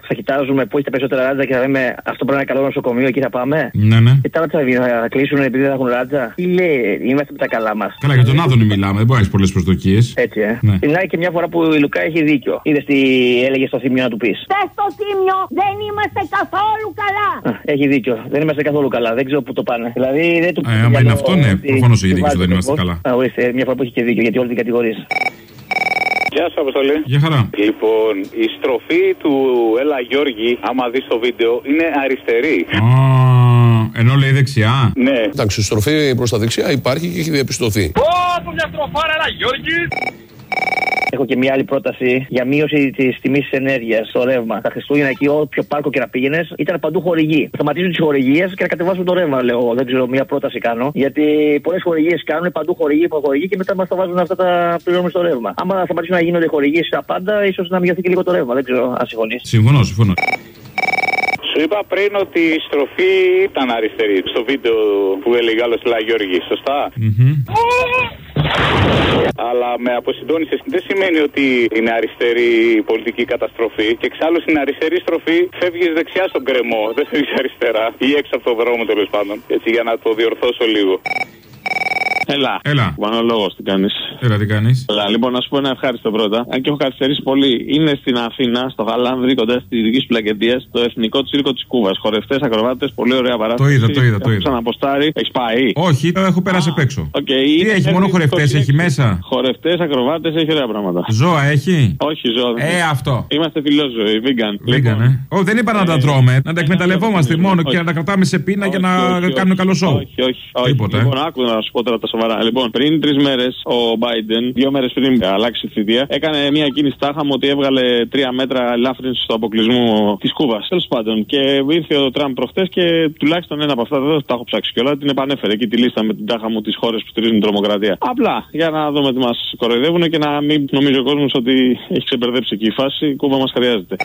θα κοιτάζουμε πού έχει τα περισσότερα ράτζα και θα λέμε αυτό πρέπει να είναι καλό νοσοκομείο, εκεί θα πάμε. Ναι, ναι. Και τώρα τι θα βγει, θα κλείσουν επειδή δεν έχουν ράτζα; Τι λέει, είμαστε με τα καλά μας. Καλά, για τον Άδωνη μιλάμε, δεν μπορεί να έχεις πολλές προσδοκίες. Έτσι, ε. Ναι. Την άλλη και μια φορά που η Λουκά έχει δίκιο. Είδες τι έλεγε στο θύμιο να του πεις. Θε στο τίμιο δεν είμαστε καθόλου καλά. Έχει δίκιο. Δεν είμαστε καθόλου καλά. Δεν ξέρω πού το πάνε. Δηλαδή δεν του Ε, άμα είναι αυτό, ναι, προφανώς έχει δίκιο, δεν είμαστε καλά. Α, ορίστε, μια φορά που έχει και δίκιο γιατί όλοι την κατηγορεί. Γεια σας, Αποστολή. Γεια χαρά. Λοιπόν, η στροφή του Έλα Γιώργη, άμα δεις το βίντεο, είναι αριστερή. Α, ενώ λέει δεξιά. Ναι. Εντάξει, η στροφή προς τα δεξιά υπάρχει και έχει διαπιστωθεί. Ω, μια στροφάρα, Έλα Γιώργη. Έχω και μια άλλη πρόταση για μείωση της τιμής της ενέργειας στο ρεύμα. Τα Χριστούγεννα εκεί, όποιο πάρκο και να πήγαινες, ήταν παντού χορηγοί. Σταματήσουν τις χορηγίες και να κατεβάσουν το ρεύμα, λέω. εγώ. Δεν ξέρω, μια πρόταση κάνω. Γιατί πολλές χορηγίες κάνουν παντού χορηγοί, χορηγοί και μετά μας τα βάζουν αυτά τα πληρώνουμε στο ρεύμα. Άμα σταματήσουν να γίνονται χορηγίες στα πάντα, ίσως να μειωθεί και λίγο το ρεύμα. Δεν ξέρω αν συμφωνείς. Συμφωνώ, συμφωνώ. Σου είπα πριν ότι η στροφή ήταν αριστερή στο βίντεο που έλεγε άλλος Έλα Γιώργη, σωστά; Αλλά με αποσυντώνησε δεν σημαίνει ότι είναι αριστερή η πολιτική καταστροφή. Και εξάλλου στην αριστερή στροφή φεύγεις δεξιά στον κρεμό. Δεν φεύγεις αριστερά ή έξω από τον δρόμο τέλος πάντων. Έτσι για να το διορθώσω λίγο. Έλα. Έλα. Πανολόγο, τι κάνεις; Έλα, τι κάνεις; Έλα, λοιπόν, να σου πω ένα ευχάριστο πρώτα. Αν και έχω καθυστερήσει πολύ, είναι στην Αθήνα, στο Γαλάνδρι, κοντά στη δική σου πλακετία, το εθνικό τσίρκο της Κούβας. Χορευτές, ακροβάτες, πολύ ωραία παράσταση. Το είδα, το είδα, το είδα. Ξαναποστάρει. Έχεις πάει; Όχι, το έχω περάσει απ' έξω. Okay, Τι έχει, μόνο χορευτές έχει μέσα; Χορευτές, ακροβάτες, έχει ωραία πράγματα. Ζώα έχει; Όχι, ζώα. δεν Ε, έχει. αυτό. Είμαστε φιλόζωοι, vegan. Vegan, ε. Ω, δεν είπα να τα τρώμε, να τα εκμεταλλευόμαστε μόνο και να τα κρατάμε σε πείνα για να κάνουν καλό σοου. Όχι, όχι. όχι. Τίποτα, ε. Λοιπόν, άκου να σου πω τώρα τα σοβαρά. Λοιπόν, πριν τρεις μέρες ο Biden, δύο μέρες πριν αλλάξει τη θητεία, έκανε μια κίνηση τάχα μου ότι έβγαλε τρία μέτρα ελάφρυνση του αποκλεισμού της Κούβας. Τέλος πάντων. Και ήρθε ο Τραμπ προχτές και τουλάχιστον ένα από αυτά δεν τα έχω ψάξει κιόλα. Την επανέφερε εκεί τη λίστα με την τάχα μου τις χώρες που στηρίζουν την τρομοκρατία. Απλά για να δούμε τι μας κοροϊδεύουν και να μην νομίζει ο κόσμος ότι έχει ξεμπερδέψει εκεί η φάση. Η Κούβα μας χρειάζεται.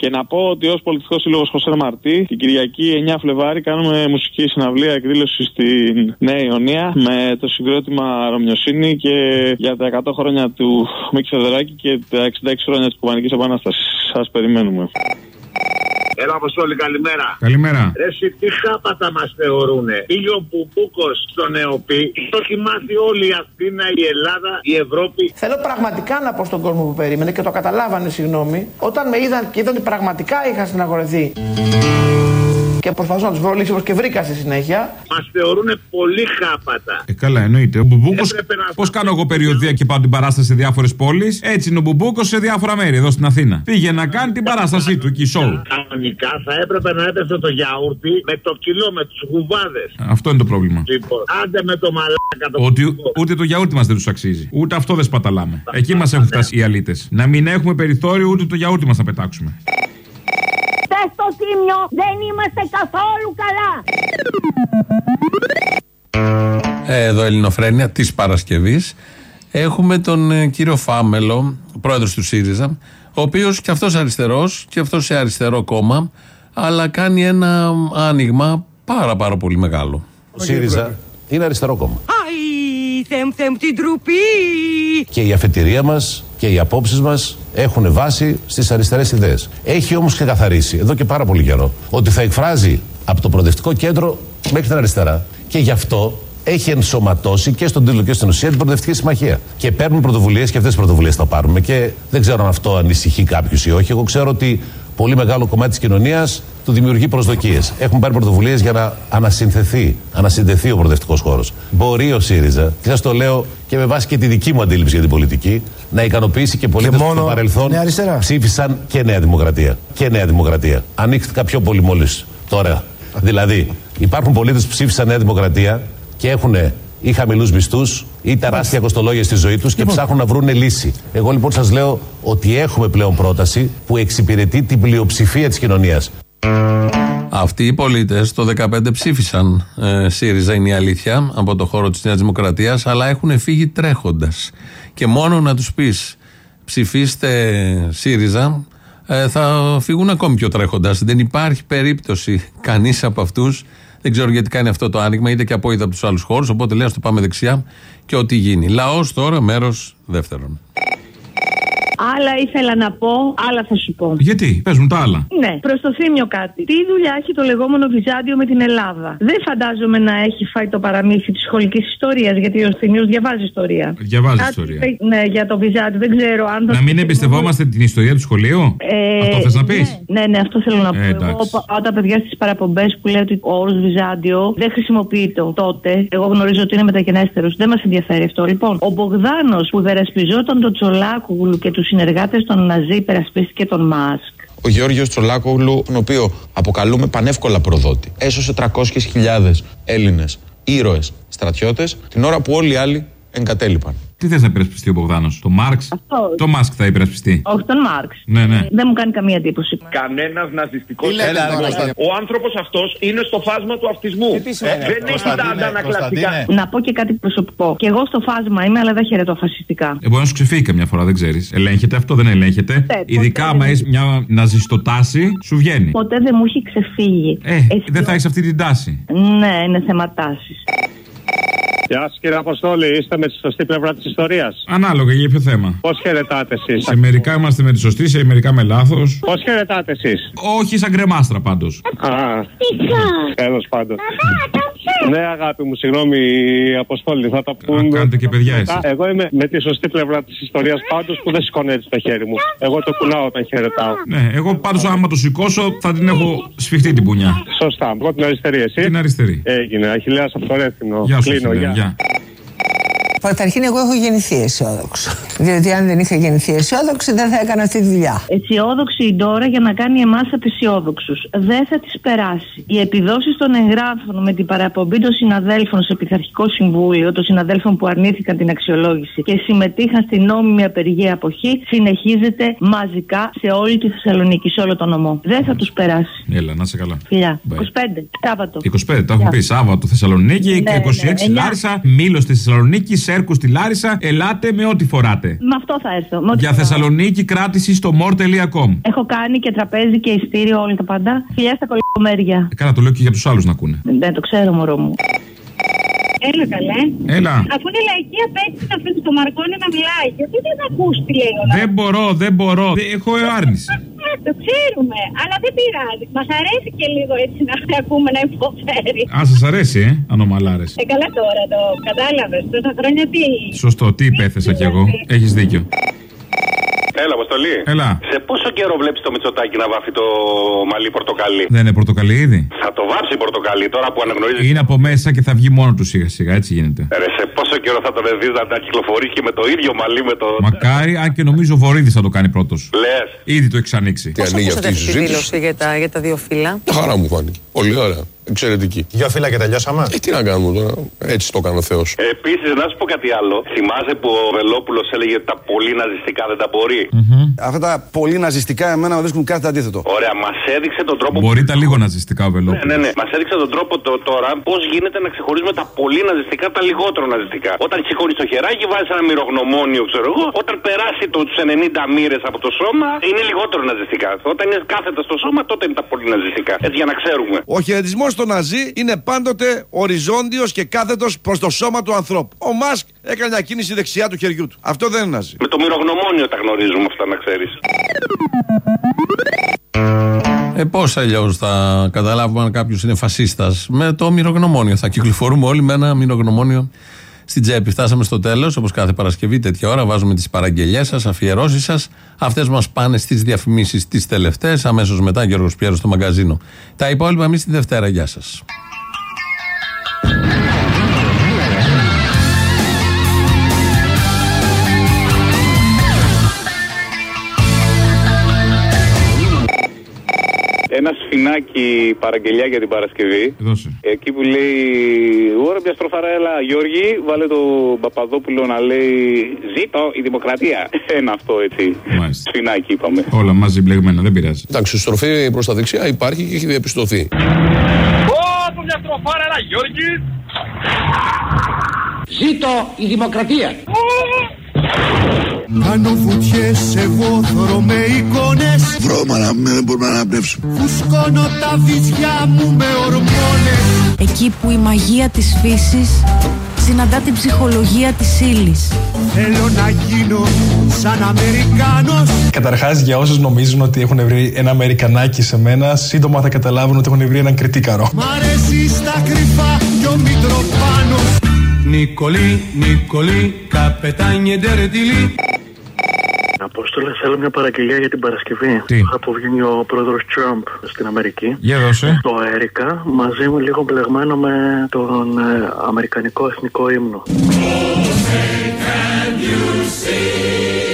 Και να πω ότι ως πολιτικός σύλλογος Χωσέ Μαρτί, την Κυριακή 9 Φλεβάρι κάνουμε μουσική συναυλία εκδήλωση στην Νέα Ιωνία με το συγκρότημα Ρωμιοσύνη και για τα 100 χρόνια του Μίκη Φεδεράκη και τα 66 χρόνια της Κουβανικής Επανάστασης. Σας περιμένουμε. Έλα, Αποστόλη, καλημέρα. Καλημέρα. Ρε, εσύ, τι χάπατα μας θεωρούνε. Πήγε ο Πουπούκος στο Νεοπή. Το έχει μάθει όλη η Αθήνα, η Ελλάδα, η Ευρώπη. Θέλω πραγματικά να πω στον κόσμο που περίμενε και το καταλάβανε, συγγνώμη, όταν με είδαν και είδαν ότι πραγματικά είχα συναγορεθεί. Και προσπαθούσα να τους βρω λύση και βρήκα στη συνέχεια. Μας θεωρούνε πολύ χάπατα. Ε, καλά, εννοείται. Ο Μπουμπούκος. Έπρεπε να Πώς κάνω εγώ περιοδία και πάω την παράσταση σε διάφορες πόλεις, έτσι είναι ο Μπουμπούκος σε διάφορα μέρη εδώ στην Αθήνα. Πήγε να κάνει την παράστασή του εκεί, σοου. Κανονικά θα έπρεπε να έπεσε το γιαούρτι με το κιλό, με τους γουβάδες. Αυτό είναι το πρόβλημα. Λοιπόν, άντε με το μαλάκα το Ότι ούτε το γιαούρτι μας δεν τους αξίζει. Ούτε αυτό δεν σπαταλάμε. Εκεί μας έχουν φτάσει οι αλήτες. Να μην έχουμε περιθώριο ούτε το γιαούρτι μας να πετάξουμε. Θε στο τίμιο δεν είμαστε καθόλου καλά. Ε, Εδώ Ελληνοφρένια της Παρασκευής. Έχουμε τον ε, κύριο Φάμελο, πρόεδρος του ΣΥΡΙΖΑ, ο οποίος και αυτός αριστερός και αυτός σε αριστερό κόμμα, αλλά κάνει ένα άνοιγμα πάρα πάρα πολύ μεγάλο. Ο ΣΥΡΙΖΑ είναι αριστερό κόμμα. Αϊ, θεμ θεμ την τρουπή. Και η αφετηρία μας και οι απόψεις μας έχουν βάση στις αριστερές ιδέες. Έχει όμως ξεκαθαρίσει εδώ και πάρα πολύ καιρό ότι θα εκφράζει από το προοδευτικό κέντρο μέχρι την αριστερά. Και γι' αυτό έχει ενσωματώσει και στον τίτλο και στην ουσία την Προοδευτική Συμμαχία. Και παίρνουν πρωτοβουλίες και αυτές τις πρωτοβουλίες θα πάρουμε. Και δεν ξέρω αν αυτό ανησυχεί κάποιου ή όχι. Εγώ ξέρω ότι πολύ μεγάλο κομμάτι της κοινωνίας του δημιουργεί προσδοκίες. Έχουμε πάρει πρωτοβουλίες για να ανασυνθεθεί, ανασυνδεθεί ο προοδευτικός χώρος. Μπορεί ο ΣΥΡΙΖΑ, και σας το λέω και με βάση και τη δική μου αντίληψη για την πολιτική, να ικανοποιήσει και πολίτες που στο παρελθόν ψήφισαν και Νέα Δημοκρατία. Και Νέα Δημοκρατία. Ανοίχτηκα πιο πολύ μόλις τώρα. Δηλαδή, υπάρχουν πολίτες που ψήφισαν Νέα Δημοκρατία και έχουν ή χαμηλούς μισθούς ή τεράστια κοστολόγια στη ζωή τους και ψάχνουν να βρουν λύση. Εγώ λοιπόν σας λέω ότι έχουμε πλέον πρόταση που εξυπηρετεί την πλειοψηφία της κοινωνίας. Αυτοί οι πολίτες το 2015 ψήφισαν ε, ΣΥΡΙΖΑ, είναι η αλήθεια, από το χώρο της Νέας Δημοκρατίας, αλλά έχουν φύγει τρέχοντας. Και μόνο να τους πεις ψηφίστε ΣΥΡΙΖΑ, ε, θα φύγουν ακόμη πιο τρέχοντας. Δεν υπάρχει περίπτωση κανείς από αυτούς. Δεν ξέρω γιατί κάνει αυτό το άνοιγμα, είτε και απόϊδα από τους άλλους χώρους. Οπότε λέει: Α το πάμε δεξιά και ό,τι γίνει. Λαός τώρα, μέρος δεύτερον. Άλλα ήθελα να πω, άλλα θα σου πω. Γιατί, πες μου τα άλλα. Ναι, προς το θύμιο κάτι. Τι δουλειά έχει το λεγόμενο Βυζάντιο με την Ελλάδα; Δεν φαντάζομαι να έχει φάει το παραμύθι της σχολικής ιστορίας, γιατί ο Θήμιο διαβάζει ιστορία. Διαβάζει Κάτι ιστορία. είπε- Ναι, για το Βυζάντιο. Δεν ξέρω αν. θα- Να μην εμπιστευόμαστε την ιστορία του σχολείου; Ε, Αυτό θες να πεις; Ναι, ναι, ναι, αυτό θέλω να πω. Ε, Εγώ εντάξει. πα- πάω τα παιδιά στις παραπομπές που λέει ότι ο όρος Βυζάντιο δεν χρησιμοποιείται τότε. Εγώ γνωρίζω ότι είναι μεταγενέστερο. Δεν μας ενδιαφέρει αυτό. Λοιπόν, ο Μπογδάνος που υπερασπιζόταν τον Τσολάκουγλου και τους συνεργάτες των Ναζί υπερασπίστηκε τον Μάσκ. Ο Γεώργιος Τσολάκογλου, τον οποίο αποκαλούμε πανεύκολα προδότη, έσωσε 300.000 Έλληνες ήρωες στρατιώτες την ώρα που όλοι οι άλλοι εγκατέλειπαν. Τι θες να υπερασπιστεί ο Μπογδάνος, το Μάρξ; Αυτό. Το Μάσκ θα υπερασπιστεί. Όχι τον Μάρξ. Ναι, ναι. Δεν μου κάνει καμία εντύπωση. Κανένας ναζιστικός Τι λέτε τώρα, Κωνσταντίνε. Ο άνθρωπος αυτός είναι στο φάσμα του αυτισμού. Ε, σημαίνει δεν έχει τα αντανακλαστικά. Να πω και κάτι προσωπικό. Και εγώ στο φάσμα είμαι, αλλά δεν χαιρετώ φασιστικά. Ε, μπορεί να σου ξεφύγει καμιά φορά, δεν ξέρεις. Ελέγχεται αυτό, δεν ελέγχεται. ποτέ Ειδικά δεν άμα είναι. έχεις μια ναζιστοτάση, σου βγαίνει. Ποτέ δεν μου έχει ξεφύγει. Ε, δεν θα έχεις αυτή την τάση. Ναι, είναι θέμα τάσης. Γεια σας κύριε Αποστόλη, είστε με τη σωστή πλευρά της ιστορίας. Ανάλογα για ποιο θέμα; Πώς χαιρετάτε εσείς; Σε μερικά είμαστε με τη σωστή, σε μερικά με λάθος. Πώς χαιρετάτε εσείς; Όχι σαν κρεμάστρα πάντως. Α, τέλος πάντων. Ναι, αγάπη μου, συγγνώμη, Αποστόλη, θα τα πούμε. κάνετε και παιδιά εσείς. Εγώ είμαι με τη σωστή πλευρά της ιστορίας πάντως που δεν σηκώνει έτσι το χέρι μου. Εγώ το κουνάω όταν χαιρετάω. Ναι, εγώ πάντως άμα το σηκώσω θα την έχω σφιχτεί την πουνιά. Σωστά. Εγώ την αριστερή, εσύ. Την αριστερή. Έγινε. Αχιλέα από το Ρέθινο. Γεια σου, Κλείνω, Αχιλέα, γεια. Γεια. Καταρχήν, εγώ έχω γεννηθεί αισιόδοξο. Διότι αν δεν είχα γεννηθεί αισιόδοξη, δεν θα έκανα αυτή τη δουλειά. Αισιόδοξη η Ντόρα για να κάνει εμάς απεσιόδοξους. Δεν θα τη περάσει. Οι επιδόσεις των εγγράφων με την παραπομπή των συναδέλφων σε πειθαρχικό συμβούλιο, των συναδέλφων που αρνήθηκαν την αξιολόγηση και συμμετείχαν στην νόμιμη απεργία αποχή, συνεχίζεται μαζικά σε όλη τη Θεσσαλονίκη, σε όλο τον νομό. Δεν θα τους περάσει. Έλα, να σε καλά. Φιλιά. Bye. 25, Σάββατο. 25, τα έχω Γεια. πει. Σάββατο Θεσσαλονίκη, Ναι, 26 ναι, εννιά. Λάρισα, Μήλος στη Θεσσαλονίκη, Σέρκους στη Λάρισα. Ελάτε με ό,τι φοράτε. Με αυτό θα έρθω. με ό,τι Για φοράω. Θεσσαλονίκη κράτηση στο more.com. Έχω κάνει και τραπέζι και ειστήριο όλα τα πάντα. Φιλιά στα κολυμπομέρια. Κάνα το λέω και για τους άλλους να ακούνε. Δεν το ξέρω, μωρό μου. Έλα καλέ. Έλα. Αφού είναι λαϊκή απέτηση να αφήνεις το Μαρκόνι να μιλάει, γιατί δεν ακούς τι λέει ο Δεν μπορώ, δεν μπορώ. Δεν- Έχω άρνηση. λαός. Το ξέρουμε, αλλά δεν πειράζει. Μας αρέσει και λίγο έτσι να ακούμε να υποφέρει. Α, σας αρέσει, ε, ανομαλάρε. Ε, καλά τώρα το κατάλαβες. Τόσα χρόνια τι. Σωστό, τι υπέθεσα κι εγώ. Έχεις δίκιο. Έλα, Αποστολή. Έλα. Σε πόσο καιρό βλέπεις το Μητσοτάκι να βάφει το μαλλί πορτοκαλί; Δεν είναι πορτοκαλί ήδη. Θα το βάψει πορτοκαλί τώρα που αναγνωρίζεις. Είναι από μέσα και θα βγει μόνο του σιγά σιγά, έτσι γίνεται. Ρε, σε πόσο καιρό θα τον δεις να τα κυκλοφορεί και με το ίδιο μαλλί με το. Μακάρι, αν και νομίζω ο Βορύδης θα το κάνει πρώτος. Λες. Ήδη το έχει ανοίξει. Τι ανοίγει αυτή η συζήτηση. δήλωση για τα, για τα δύο φύλλα; Μια χαρά μου φάνηκε. Πολύ ωραία. Εξαιρετική. Δύο φύλλα και τελειώσαμε; Ε, τι να κάνουμε τώρα. Έτσι το έκανε ο Θεός. Επίσης, να σου πω κάτι άλλο. Θυμάσαι που ο Βελόπουλος έλεγε ότι τα πολύ ναζιστικά δεν τα μπορεί; Αυτά τα πολύ ναζιστικά εμένα μου βρίσκουν κάτι αντίθετο. Ωραία, μας έδειξε τον τρόπο. Μπορεί τα λίγο ναζιστικά ο Ναι, Βελόπουλος. ναι, ναι. Μας έδειξε τον τρόπο το, τώρα πώς γίνεται να ξεχωρίζουμε τα πολύ ναζιστικά από τα λιγότερο ναζιστικά. Όταν σηκώνει το χεράκι, βάζεις ένα μυρογνωμόνιο, ξέρω εγώ. Όταν περάσει το, τους 90 μοίρες από το σώμα, είναι λιγότερο ναζιστικά. Όταν είναι κάθετα στο σώμα, τότε είναι τα πολύ ναζιστικά. Έτσι για να ξέρουμε. Ο χαιρετισμός στο Ναζί είναι πάντοτε οριζόντιος και κάθετος προς το σώμα του ανθρώπου. Ο Μάσκ έκανε μια κίνηση δεξιά του χεριού του. Αυτό δεν είναι Ναζί. Με το μυρογνωμόνιο τα γνωρίζουμε αυτά, να ξέρεις. Ε, πώς αλλιώς θα καταλάβουμε αν κάποιος είναι φασίστας; Με το μυρογνωμόνιο. Θα κυκλοφορούμε όλοι με ένα μυρογνωμόνιο στην τσέπη. Φτάσαμε στο τέλος, όπως κάθε Παρασκευή, τέτοια ώρα. Βάζουμε τις παραγγελίε σας, αφιερώσεις σας. Αυτές μας πάνε στις διαφημίσεις τις τελευταίες. Αμέσως μετά, Γιώργος Πιέρος στο μαγκαζίνο. Τα υπόλοιπα εμείς τη Δευτέρα. Γεια σας. Ένα σφινάκι παραγγελιά για την Παρασκευή. Δώσε. Εκεί που λέει Ωρα μια στροφάρα, έλα Γιώργη, βάλε το Παπαδόπουλο να λέει Ζήτω η δημοκρατία. Ένα αυτό έτσι. Σφινάκι είπαμε. Όλα μαζί μπλεγμένα, δεν πειράζει. Εντάξει, στροφή προς τα δεξιά υπάρχει και έχει διαπιστωθεί. Ω, μια στροφάρα, έλα Γιώργη. Ζήτω η δημοκρατία. Κάνω βουτιές εγώ θωρώ με εικόνες Βρώμα να μην μπορούμε να αναπνεύσουμε Φουσκώνω τα βυζιά μου με ορμόνες Εκεί που η μαγεία της φύσης συναντά την ψυχολογία της ύλης. Θέλω να γίνω σαν Αμερικάνος Καταρχάς, για όσους νομίζουν ότι έχουν βρει ένα Αμερικανάκι σε μένα, σύντομα θα καταλάβουν ότι έχουν βρει έναν κριτήκαρο. Μ' αρέσει στα κρυφά κι ο Μητροπάνος Νικολή, Νικολή, καπετάνιε ντερετιλή. Απόστολε, θέλω μια παραγγελία για την Παρασκευή. Τι; Από βγαίνει ο πρόεδρος Τραμπ στην Αμερική. Για δώσε. Το Έρικα μαζί μου λίγο μπλεγμένο με τον ε, Αμερικανικό εθνικό ύμνο. Έλληνας.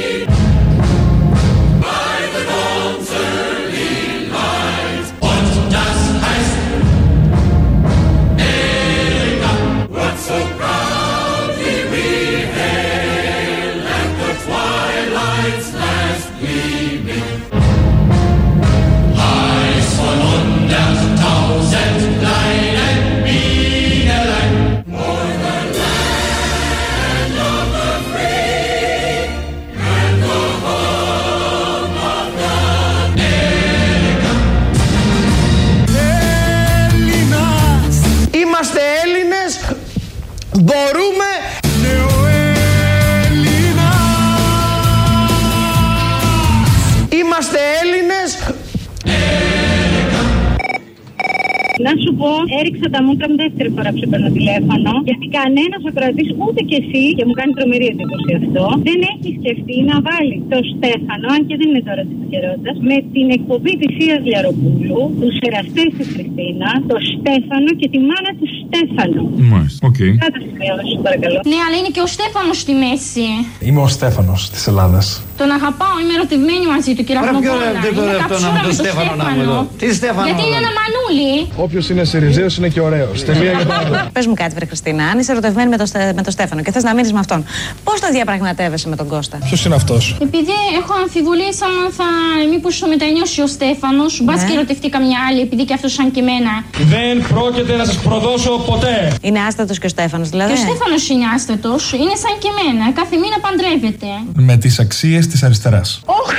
Σου πω, έριξα τα μούτρα μου δεύτερη φορά που σε παίρνω τηλέφωνο. Γιατί κανένας ακροατή, ούτε κι εσύ, και μου κάνει τρομερή εντύπωση αυτό, δεν έχει σκεφτεί να βάλει το Στέφανο, αν και δεν είναι τώρα της επικαιρότητα, με την εκπομπή της Ία Λιαροπούλου, τους εραστές της Χριστίνα, το Στέφανο και τη μάνα του Στέφανο. Μάλιστα. Οκ. Κάτα σημειώνω, σου παρακαλώ. Ναι, αλλά είναι και ο Στέφανος στη μέση. Είμαι ο Στέφανος της Ελλάδας. Τον αγαπάω, είμαι ερωτευμένη μαζί του, κύριε Ρε, ποιο Αχμοπόλα. ρε, ποιο Είναι ρε, αυτό να καψούρα με το Στέφανο να μου εδώ. Τι Στέφανο, Γιατί είναι ρε. ένα μανούλι. Όποιος είναι Σιριζέο είναι και ωραίος. Τελεία για πάντα. Πες μου κάτι, βρε Χριστίνα, αν είσαι ερωτευμένη με το, Στε- με το Στέφανο και θες να μείνεις με αυτόν, πώς το διαπραγματεύεσαι με τον Κώστα; Ποιος είναι αυτός; Επειδή έχω αμφιβολίες αν θα μήπως το μετανιώσει ο Στέφανος, μπας Ναι. και ερωτευτεί καμιά άλλη, επειδή και αυτός σαν και εμένα. Δεν πρόκειται να σας προδώσω ποτέ. Είναι άστατος και ο Στέφανος, δηλαδή. Και ο Στέφανος είναι άστατος, είναι σαν και εμένα, κάθε μήνα παντρεύεται. Με τις αξίες της αριστεράς. Όχ,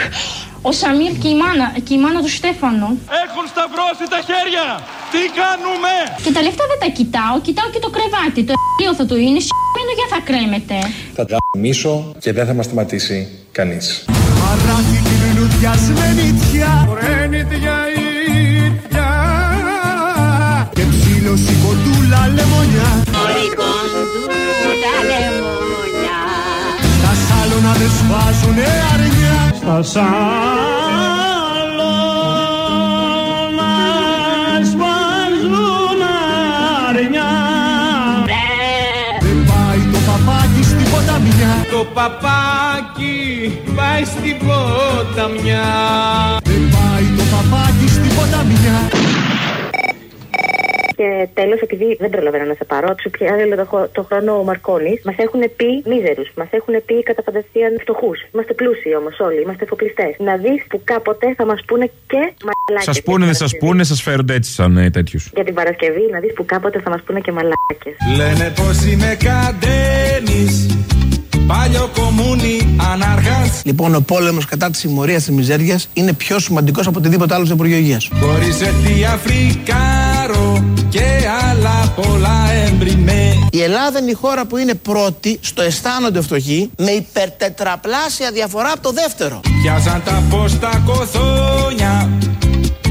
ο Σαμίρ και η μάνα, και η μάνα του Στέφανου. Έχουν σταυρώσει τα χέρια. Τι κάνουμε; Και τα λεφτά δεν τα κοιτάω, κοιτάω και το κρεβάτι. Το εργαλείο θα το είναι, σ**μένο για θα κρέμεται. Θα γαμίσω και δεν θα μας σταματήσει κανείς. Παράθη την λουδιασμένη τιά Φορένιτια ίδια Και ψήλωση κοντούλα λεμονιά. Στα σάλωνα δεν σβάζουνε αρνιά. Στα σάλωνα σβάζουν αρνιά. Δεν πάει το παπάκι στην ποταμιά. Το παπάκι πάει στην ποταμιά. Δεν πάει το παπάκι στην ποταμιά Και τέλος, επειδή δεν προλαβαίνω να σε πάρω, σου πιάνει το, χο- το χρόνο ο Μαρκόνης, μας έχουν πει μίζερους, μας έχουν πει κατά φαντασία φτωχούς. Είμαστε πλούσιοι όμως όλοι, είμαστε εφοπλιστές. Να δεις που κάποτε θα μας πούνε και μαλάκες. Σας πούνε, δεν σας πούνε, σας φέρονται έτσι σαν ε, τέτοιους. Για την Παρασκευή, να δεις που κάποτε θα μας πούνε και μαλάκες. Λένε πως είμαι καντένης Παλιό κομμούνι ανάρχας Λοιπόν, ο πόλεμος κατά της συμμορίας της μιζέριας είναι πιο σημαντικός από οτιδήποτε άλλο στο Υπουργείο Υγείας. Χωρίς τι Αφρικάρο και άλλα πολλά έμπριμέ Η Ελλάδα είναι η χώρα που είναι πρώτη στο αισθάνονται φτωχοί με υπερτετραπλάσια διαφορά από το δεύτερο. Πιάσαν τα φως τα κοθόνια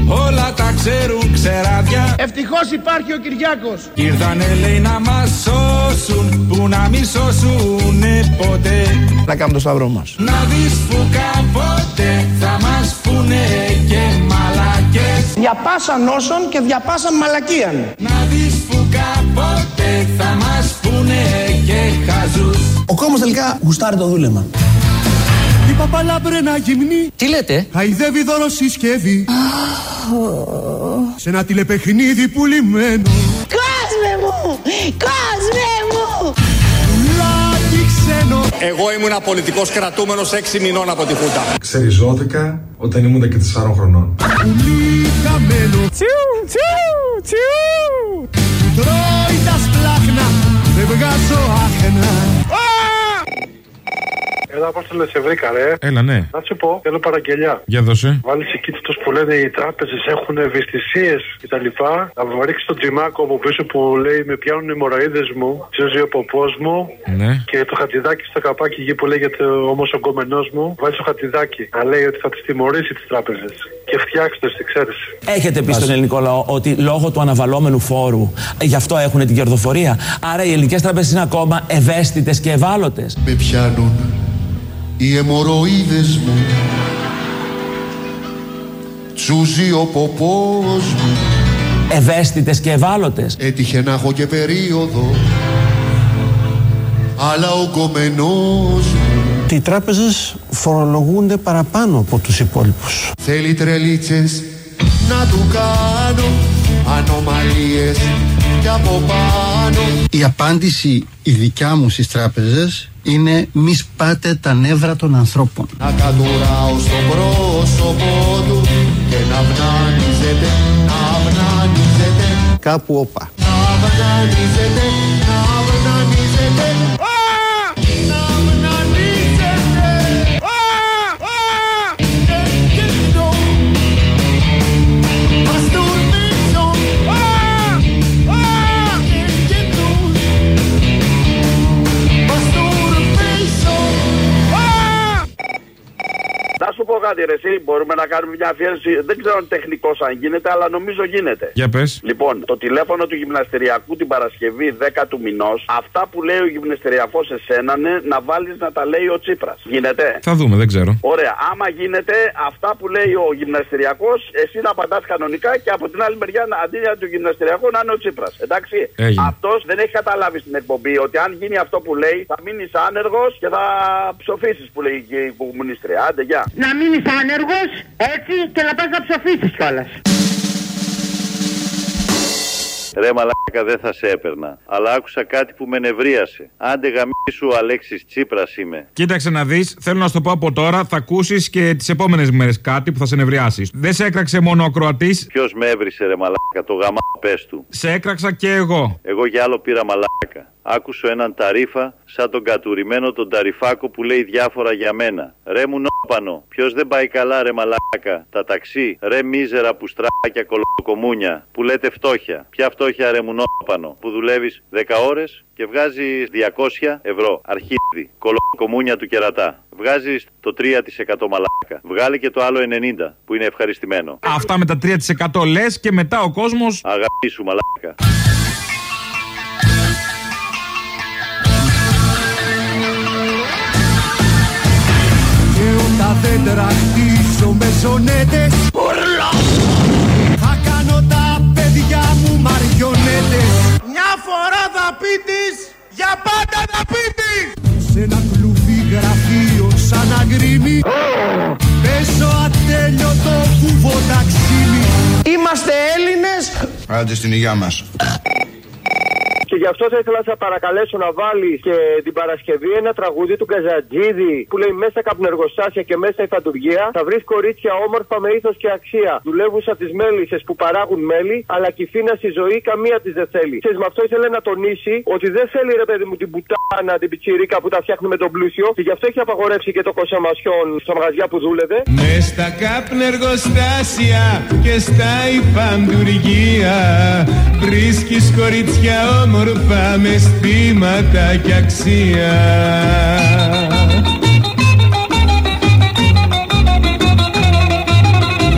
Όλα τα ξέρουν ξεράδια Ευτυχώς υπάρχει ο Κυριάκος. Ήρθανε λέει να μας σώσουν Που να μη σώσουνε ποτέ Να κάνουμε το σταυρό μας. Να δεις που κάποτε θα μας πούνε και μαλακές Διαπάσαν όσων και διαπάσαν μαλακίαν. Να δεις που κάποτε θα μας πούνε και χαζούς Ο κόμμα τελικά γουστάρει το δούλεμα. Η παπαλάμπρενα γυμνή. Τι λέτε; Χαϊδεύει δώρο συσκευή. Σε ένα τηλεπαιχνίδι πουλημένο. Κόσμε μου! Κόσμε μου! Πουλάκι ξένο. Εγώ ήμουν πολιτικός κρατούμενος 6 μηνών από τη Χούντα. Ξεριζώθηκα όταν ήμουν και 4 χρονών. Πουλί χαμένο Τσιου τσιου τσιου! Τρώει τα σπλάχνα. Δεν βγάζω άχνα Έλα, Απόστολε, σε βρήκα, ρε. Έλα, ναι. Να σου πω, θέλω παραγγελιά. Για δώσε. Βάλεις εκεί τους που λένε οι τράπεζες έχουν ευαισθησίες κτλ. Να ρίξει τον τζιμάκο από πίσω που λέει Με πιάνουν οι μοραίδε μου, ψίζει ο ποπός μου. Ναι. Και το χατιδάκι στο καπάκι εκεί που λέγεται όμω ο γκόμενό μου, βάζει το χατιδάκι. Να λέει ότι θα τις τιμωρήσει τις τράπεζες. Και φτιάξτε στην εξαίρεση. Έχετε πει στον ελληνικό λαό ότι λόγω του αναβαλώμενου φόρου ε, γι' αυτό έχουν την κερδοφορία. Άρα οι ελληνικές τράπεζες είναι ακόμα ευαίσθητες και ευάλωτες. Με πιάνουν οι αιμορροίδες μου Τσούζει ο ποπός μου Ευαίσθητες και ευάλωτες. Έτυχε να έχω και περίοδο Αλλά ο κομμενός μου Οι τράπεζες φορολογούνται παραπάνω από τους υπόλοιπους; Θέλει τρελίτσες να του κάνω Ανομαλίες κι από πάνω Η απάντηση η δικιά μου στις τράπεζες είναι μη σπάτε τα νεύρα των ανθρώπων. Να κατουράω στο πρόσωπο του Και να αυνανίζεται, να αυνανίζεται Κάπου όπα. Να αυνανίζεται, κάτι, ρε, εσύ, μπορούμε να κάνουμε μια αφιέρωση. Δεν ξέρω αν τεχνικός αν γίνεται, αλλά νομίζω γίνεται. Για πες. Λοιπόν, το τηλέφωνο του γυμναστηριακού την Παρασκευή 10 του μηνός, αυτά που λέει ο γυμναστηριακός εσένα είναι να βάλεις να τα λέει ο Τσίπρας. Γίνεται; Θα δούμε, δεν ξέρω. Ωραία. Άμα γίνεται, αυτά που λέει ο γυμναστηριακός, εσύ να απαντάς κανονικά και από την άλλη μεριά να- αντί για το γυμναστηριακό να είναι ο Τσίπρας. Εντάξει. Έγινε. Αυτός δεν έχει καταλάβει στην εκπομπή ότι αν γίνει αυτό που λέει, θα μείνεις άνεργος και θα ψοφήσεις που λέει και η κομμουνίστρια. Άντε, γεια. Να μείνει άνεργος έτσι και να πας να ψοφήσεις κιόλας. Ρε μαλάκα δεν θα σε έπαιρνα. Αλλά άκουσα κάτι που με νευρίασε. Άντε γαμίσου Αλέξης Τσίπρας είμαι. Κοίταξε να δεις, θέλω να σου το πω από τώρα, θα ακούσεις και τις επόμενες μέρες κάτι που θα σε νευριάσεις. Δεν σε έκραξε μόνο ο Κροατής, Ποιος με έβρισε ρε μαλάκα το γαμά πες του. σε έκραξα και εγώ. Εγώ για άλλο πήρα μαλάκα. Άκουσα έναν ταρίφα σαν τον κατουρημένο τον ταριφάκο που λέει διάφορα για μένα. Ρε μου νόπανο, ποιος δεν πάει καλά ρε μαλάκα; Τα ταξί, ρε μίζερα που στράκια κολοκομούνια, που λέτε φτώχεια. Ποια φτώχεια ρε μου νόπανο, που δουλεύεις 10 ώρες και βγάζεις 200 ευρώ. Αρχίδι, κολοκομούνια του κερατά. Βγάζεις το 3% μαλάκα. Βγάλει και το άλλο 90 που είναι ευχαριστημένο. Αυτά με τα 3% λες και μετά ο κόσμο. Αγαπή σου μαλάκα. Και όταν δέντρα χτίσω με ζωνέτες Ουρλα Θα κάνω τα παιδιά μου μαριονέτες Μια φορά θα πείτης, για πάντα θα πείτης. Σε ένα κλουβί γραφείο σαν αγκρίμι Παίζω ατέλειωτο βουβό ταξίμι Είμαστε Έλληνες. Άντε στην υγειά μας. Και γι' αυτό θα ήθελα να σε παρακαλέσω να βάλει και την Παρασκευή ένα τραγούδι του Καζατζίδη που λέει Μέσα καπνεργοστάσια και μέσα η φαντουργία θα βρεις κορίτσια όμορφα με ήθος και αξία. Δουλεύουσα τις μέλισσες που παράγουν μέλι, αλλά κι φίνα στη ζωή καμία της δεν θέλει. Ξέρεις, με αυτό ήθελε να τονίσει ότι δεν θέλει ρε παιδί μου την πουτάνα, την πιτσιρίκα που τα φτιάχνει με τον πλούσιο και γι' αυτό έχει απαγορεύσει και το κοσαμασιόν στα μαγαζιά που δούλευε. Μες στα καπνεργοστάσια και στα υφαντουργία βρίσκεις κορίτσια όμορφα με στήματα και αξία.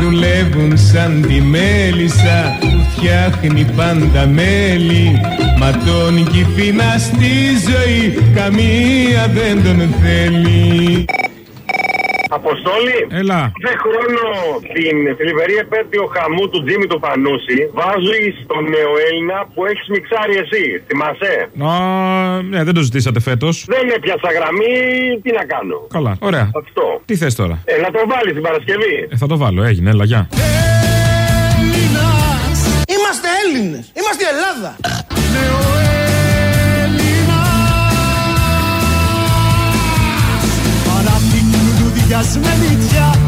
Δουλεύουν σαν τη μέλισσα που φτιάχνει πάντα μέλι Μα τον κυφίνα στη ζωή καμία δεν τον θέλει Αποστόλη, Έλα. κάθε χρόνο την θλιβερή επέτειο χαμού του Τζίμι του Πανούση βάζεις τον νεοέλληνα που έχεις μιξάρει εσύ. Θυμάσαι; Α, ναι, δεν το ζητήσατε φέτος. Δεν έπιασα γραμμή, τι να κάνω. Καλά, ωραία. Αυτό. Τι θες τώρα; Ε, να το βάλεις την Παρασκευή. Ε, θα το βάλω, έγινε, έλα, γεια. Είμαστε Έλληνες. Είμαστε η Ελλάδα.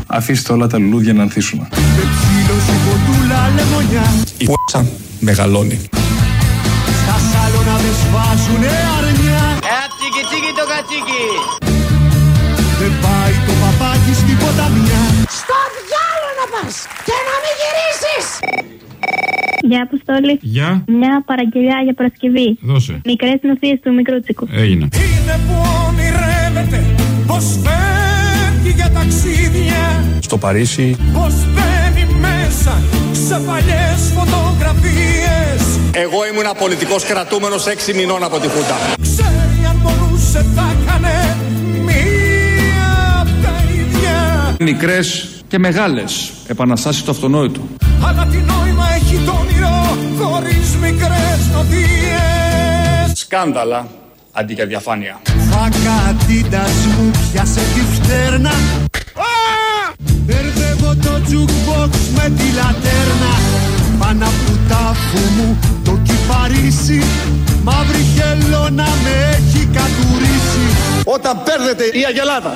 Αφήστε όλα τα λουλούδια να ανθίσουν. Με ψήλωση κοντούλα λεμονιά Η π***α μεγαλώνει. Στα σάλωνα δεν σβάζουνε αρνιά Τσίκι τσίκι το κατσίκι. Δεν πάει το παπάκι στην ποταμιά Στο διάλο να πας και να μην γυρίσεις Γεια, Αποστόλη. Γεια. Μια παραγγελιά για Παρασκευή. Δώσε. Μικρές νοθείες του Μικρούτσικου. Έγινε. Είναι που ονειρεύεται πως φεύγει για ταξίδια. Στο Παρίσι. Πως μπαίνει μέσα σε παλιές φωτογραφίες. Εγώ ήμουν πολιτικός κρατούμενος 6 μηνών από τη Χούντα. Ξέρει αν μπορούσε θα έκανε μία απ' τα ίδια. Μικρές και μεγάλες επαναστάσεις του αυτονόητου. Αλλά τι νόημα έχει το όνειρο χωρίς μικρές νοδίες Σκάνδαλα αντί για διαφάνεια. Φακατίντας μου πιάσε τη φτέρνα. Μπερδεύω το jukebox με τη λατέρνα. Πάνω από τάφου μου το κυπαρίσι. Μαύρη χελώνα με έχει κατουρίσει. Όταν παίρνετε η Αγελάδα.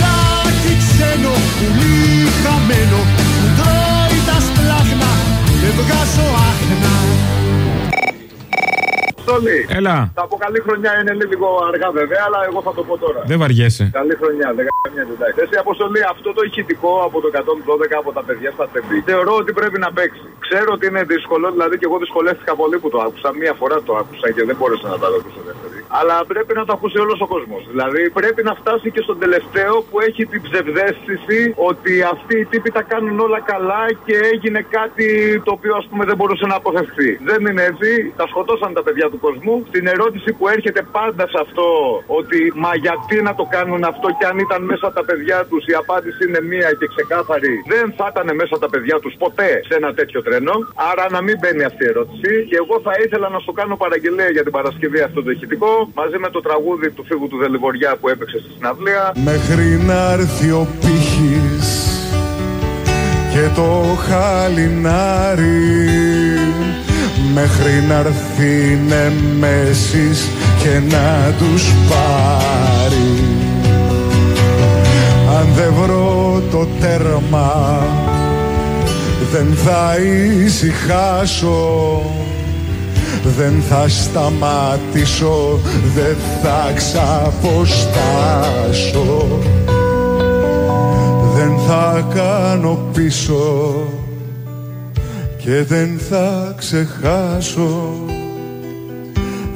Λάκι ξένο, πουλί χαμένο. Που τρώει τα σπλάχνα. Και βγάζω άχνα Αποστολή. Έλα. Θα πω καλή χρονιά είναι λίγο αργά βέβαια, αλλά εγώ θα το πω τώρα. Δεν βαριέσαι. Καλή χρονιά, 19 εντάξει. Εσύ αποστολή, αυτό το ηχητικό από το 112 από τα παιδιά στα τεμπή. Θεωρώ ότι πρέπει να παίξει. Ξέρω ότι είναι δύσκολο, δηλαδή και εγώ δυσκολεύτηκα πολύ που το άκουσα. Μία φορά το άκουσα και δεν μπόρεσα να τα ακούσω δεύτερη. Αλλά πρέπει να το ακούσει όλος ο κόσμος. Δηλαδή πρέπει να φτάσει και στον τελευταίο που έχει την ψευδέστηση ότι αυτοί οι τύποι τα κάνουν όλα καλά και έγινε κάτι το οποίο ας πούμε δεν μπορούσε να αποφευθεί. Δεν είναι έτσι. Τα σκοτώσαν τα παιδιά του κόσμου. Στην ερώτηση που έρχεται πάντα σε αυτό ότι μα γιατί να το κάνουν αυτό και αν ήταν μέσα τα παιδιά τους, η απάντηση είναι μία και ξεκάθαρη. Δεν θα ήταν μέσα τα παιδιά τους ποτέ σε ένα τέτοιο τρένο. Άρα να μην μπαίνει αυτή η ερώτηση. Και εγώ θα ήθελα να σου κάνω παραγγελία για την Παρασκευή αυτό το ηχητικό μαζί με το τραγούδι του φίγου του Δελιβοριά που έπαιξε στη συναυλία. Μέχρι να έρθει ο πύχης και το χαλινάρι. Μέχρι να έρθει νεμέσεις και να τους πάρει. Αν δεν βρω το τέρμα δεν θα ησυχάσω δεν θα σταματήσω, δεν θα ξαποστάσω. Δεν θα κάνω πίσω και δεν θα ξεχάσω.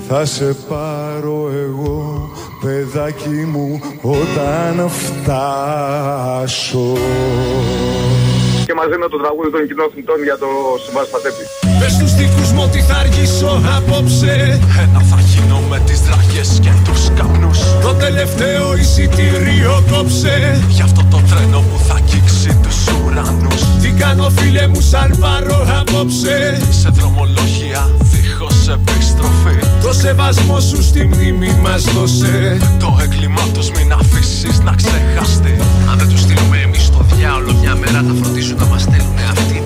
Θα σε πάρω εγώ παιδάκι μου όταν φτάσω. Και μαζί με το τραγούδι των κοινόθυντων για το Συμβάς Πατέπη μου ότι θα αργήσω απόψε. Ένα θα γίνω με τις δραγές και τους καπνούς. Το τελευταίο εισιτήριο κόψε. Γι' αυτό το τρένο που θα κήξει τους ουρανούς. Τι κάνω φίλε μου σαν πάρω απόψε. Σε δρομολόγια δίχως επιστροφή. Το σεβασμό σου στη μνήμη μας δώσε. Το έγκλημά τους μην αφήσεις να ξεχαστεί. Αν δεν τους στείλουμε εμείς στο διάολο μια μέρα θα φροντίζουν να μας στέλνουν αυτή.